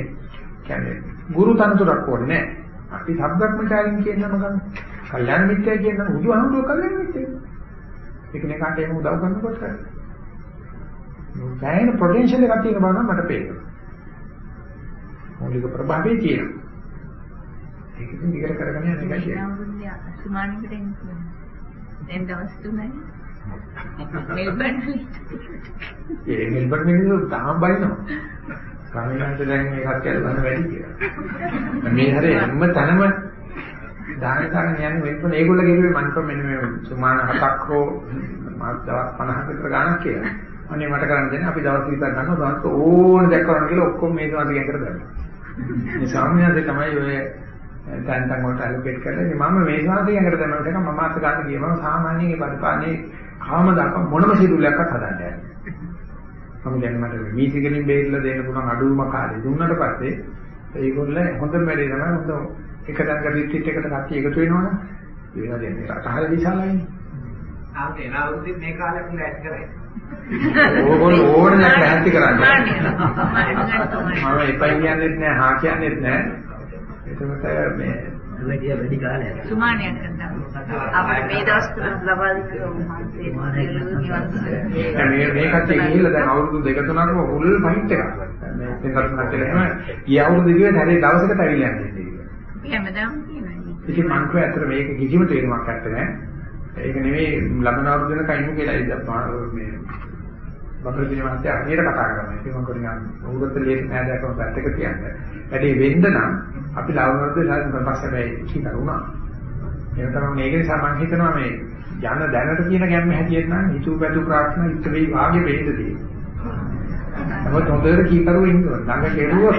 කියන්නේ ගුරු තනතුරක් ඕනේ නැහැ. අපි සබ්බක්මචාරින් කියනම ගන්න. කල්යාණ මිත්‍යා කියන බුදුහාමුදුරුවෝ කල්යාණ මිත්‍යා. එකිනෙකාට එහෙම උදව් කරනකොට දැයින පොටෙන්ෂල් එකක් තියෙන බව නම් මට පේනවා. මූලික ප්‍රභාවයේ තියෙනවා. ඒක ඉතින් දිගට කරගෙන යන එකයි කියන්නේ. සුමානිකට එන්නේ. දැන් දවස් තුනයි. මෙල්බර්න් (laughs) ඒ මෙල්බර්න් මිනිස්සු තාම බයිනවා. ස්වාමීන් වහන්සේ දැන් මේකත් කියලා බන වැඩි කියලා. මේ හැරේ හැම තැනම දාන දාන යන්නේ මෙල්බර්න් ඒගොල්ලෝ ගෙරුවේ මම කො මෙන්න මේ සුමාන හතක් හෝ මාස දවස් 50 විතර ගාණක් කියලා. අනේ මට කරන්න දෙන්න අපි දවස් 20ක් ගන්නවා දවස් ඕන දෙයක් කරන්න කියලා ඔක්කොම මේ දවස් ගෙන් කරලා දානවා. මේ ස්වාමීන් වහන්සේ තමයි ඔය දැන් තන් වලට ඇලොකේට් කරලා මම මේ ශාස්ත්‍රය යකට දැනනකොට එක මම අත ගන්න ගියම සාමාන්‍යයෙන් ඒ බඩපානේ කාම දාක මොනම සිදුලයක්වත් හදන්න යන්නේ. මම දැන් මට මීසිකලින් බේරලා දෙන්න පුළුවන් අඩුවම කාලේ දුන්නට පස්සේ ඒගොල්ලෝ හොඳම වැඩේ තමයි හොඳ එක දැනග රිට්‍රීට් එකට කට්ටිය එකතු වෙනවනේ. ඒවා දෙන්නේ රටහල විශාලයි. ආ එන අවුරුද්දේ මේ කාලෙක ලෑස්ති කරේ. ඕගොල්ලෝ ඕන ලෑස්ති කරන්නේ. මම එපයි කියන්නේත් නෑ හා කියන්නේත් නෑ. එතකොට මේ වැඩි වැඩි කාලයක්. සුමානියක් කරනවා. අපිට මේ දවස් තුන ලබා දැන් මේ මේ කට්ටිය ගිහිල්ලා දැන් අවුරුදු දෙක තුනක්ම ෆුල් ෆයිට් එකක්. මේ එකක් කියලා ගිය අවුරුදු දිගේ හැරේ දවසකට ඇවිල්ලා යන්නේ. හැමදාම කියනවා. ඉතින් මං කිව්වා ඇත්තට මේක කිසිම තේරුමක් නැත්තේ. ඒක නෙවෙයි ලබන අවුරුදු වෙන කයින් කියලා ඉඳලා මේ බබ්‍රදින මහත්තයා හරියට කතා කරනවා. ඉතින් මම කියන්නේ උගත ලේක නෑදෑකම පැත්තක කියන්නේ. වැඩි වෙන්න නම් අපි ලබන අවුරුද්දේ සාධන පස්සේ බෑ කරුණා. ඒක තමයි මේක නිසා මම හිතනවා මේ යන දැනට කියන ගැම්ම හැටියට නම් හිතුව පැතු ප්‍රාර්ථනා ඉස්ත වෙයි වාගේ වෙයිද තියෙන්නේ. නමුත් හොඳට කීකරුව ඉන්නවා. ළඟ කෙරුවොත්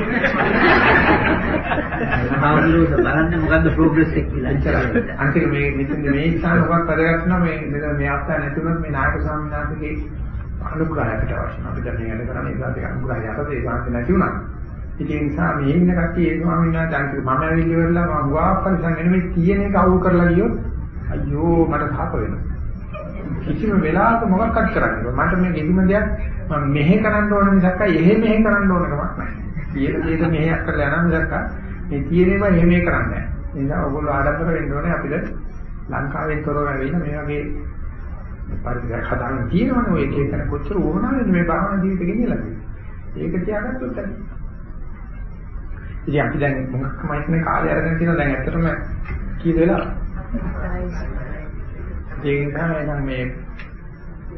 ආවලුද බලන්න මොකද්ද ප්‍රෝග්‍රස් එක කියලා ඉච්චරයි. අන්තිම මේ මෙතන මේ නිසා මොකක් වැඩගත් නම් මේ මේ අවස්ථාව නැතුනොත් මේ නායක ස්වාමීන් වහන්සේගේ අනුග්‍රහයකට අවශ්‍ය. අපි දැන් මේ වැඩ කරන්නේ ඒකට අනුග්‍රහය යටතේ ඒකට නැති වුණා. ඉතින් ඒ නිසා මේ ඉන්න කට්ටිය ඒ ස්වාමීන් වහන්සේ අන්තිම මම ඇවිල්ලි වෙලා මම ගාක් පරිසම් එන මේ තියෙන එක අවුල් කරලා ගියොත් අයියෝ මට සාප වෙනවා. කිසිම වෙලාවක මොකක්වත් කරන්නේ මට මේ කිසිම දෙයක් මම මෙහෙ කරන්න ඕන මිසක් එහෙ මෙහෙ කරන්න ඕන කමක් නැහැ. තියෙන දේක මෙහෙයක් කරලා යනවා මිසක් මේ තියෙන ඒවා එහෙ මෙහෙ කරන්නේ නැහැ. ඒ නිසා ඔයගොල්ලෝ ආඩම්බර වෙන්න ඕනේ අපිට ලංකාවෙන් තොරව ඇවිල්ලා මේ වගේ පරිසරයක් හදාගෙන තියෙනවනේ ඔය එක එක කොච්චර වුණාද මේ භාවනා ජීවිත ගෙනියලා තියෙන්නේ. ඒක තියාගත්තොත් හරි. ඉතින් අපි දැන් මොකක්ම ඉන්නේ කාලය අරගෙන තියෙනවා දැන් ඇත්තටම කී වෙලා ඒ නිසා මම මේ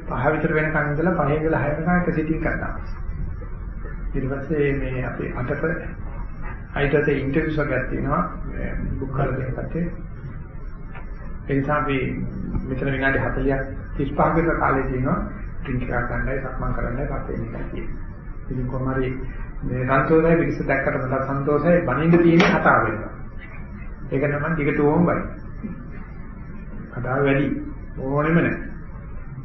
පහ විතර වෙනකන් ඉඳලා පහේ ඉඳලා හය වෙනකන් එක සිටින් කරනවා. ඊට පස්සේ මේ අපේ අටට අයිටට ඉන්ටර්වියුස් වගේක් තියෙනවා බුක් කරලා දෙන කට්ටිය. ඒ නිසා අපි මෙතන විනාඩි 40ක් 35 විතර කාලේ තියෙනවා ඩ්‍රින්ක් එකක් ගන්නයි සක්මන් කරන්නයි පස්සේ එන කට්ටිය. ඉතින් කොහොම හරි මේ සන්තෝෂයි පිළිස දැක්කට මට සන්තෝෂයි බණින්න තියෙන කතාව වෙනවා. ඒක නම් ටිකට ඕම් බයි. කතාව වැඩි ඕනෙම නැහැ.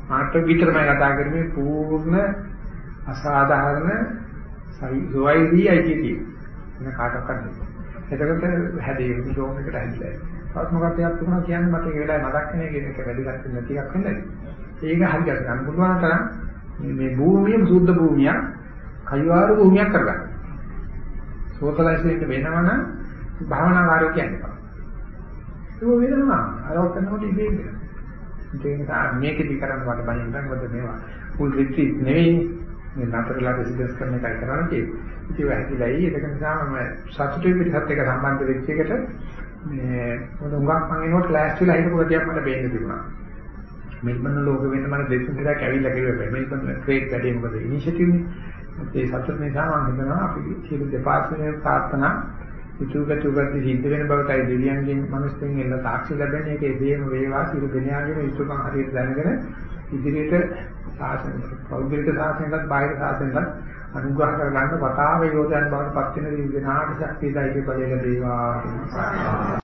මාත් විතරමයි කතා කරන්නේ පූර්ණ අසාධාරණ සයිවයිදී අයිතියි. එන කාටවත් නෙවෙයි. එතකොට හැදේ ෂෝම් එකට ඇවිල්ලා. තවත් මොකක්ද එකක් තුනක් කියන්නේ මට ඒ වෙලාවේ මතක් වෙන්නේ කියන එක වැදගත් නැති එකක් වෙන්නේ. ඒක හරියට ගන්න පුළුවන් තරම් මේ භූමිය සුද්ධ භූමියක් කයිවාරු භූමියක් කරගන්න. සෝතලයිසෙට වෙනවනම් භාවනාකාරය කියන්නේ. ඒක වෙනවා. අරවත් කරනකොට ඉබේ වෙනවා. ඒ නිසා මේකෙදි කරන්න මට බලින්න බෑ මොකද මේවා ෆුල් රිට්‍රීට් නෙවෙයි මේ නතරලා රෙසිඩන්ස් කරන එකයි කරන්න තියෙන්නේ. ඉතින් ඒක හැකිලයි ඒක නිසා මම සතුටුයි පිටසත් එක සම්බන්ධ වෙච්ච එකට මේ මොන උඟක් මම එනකොට ක්ලාස් වල හිටපු ගතියක් මට බේන්න තිබුණා. මෙල්බන් ලෝක වෙන්න මම දෙතුන් දෙකක් ඇවිල්ලා කිව්වා මෙල්බන් ට්‍රේඩ් වැඩේ මොකද ඉනිෂියටිව් නේ. ඒ සතුට නිසා මම හිතනවා අපි සියලු දෙපාර්ශ්වයේ ප්‍රාර්ථනා ඉතුරුකට උගත් සිද්ධ වෙන බවටයි දෙවියන්ගෙන් මිනිස්සුන් එන්න සාක්ෂි ලැබෙන එක එදේම වේවා සියලු දෙනාගේම ඉතුරුකම් හරියට දැනගෙන ඉදිරියට සාසන පෞද්ගලික සාසනයකට බාහිර සාසනයකට අනුග්‍රහ කරගන්න වතාවේ යෝධයන් බවට පත් වෙන දෙවියන්ට ශක්තියයි බලය ලැබේවා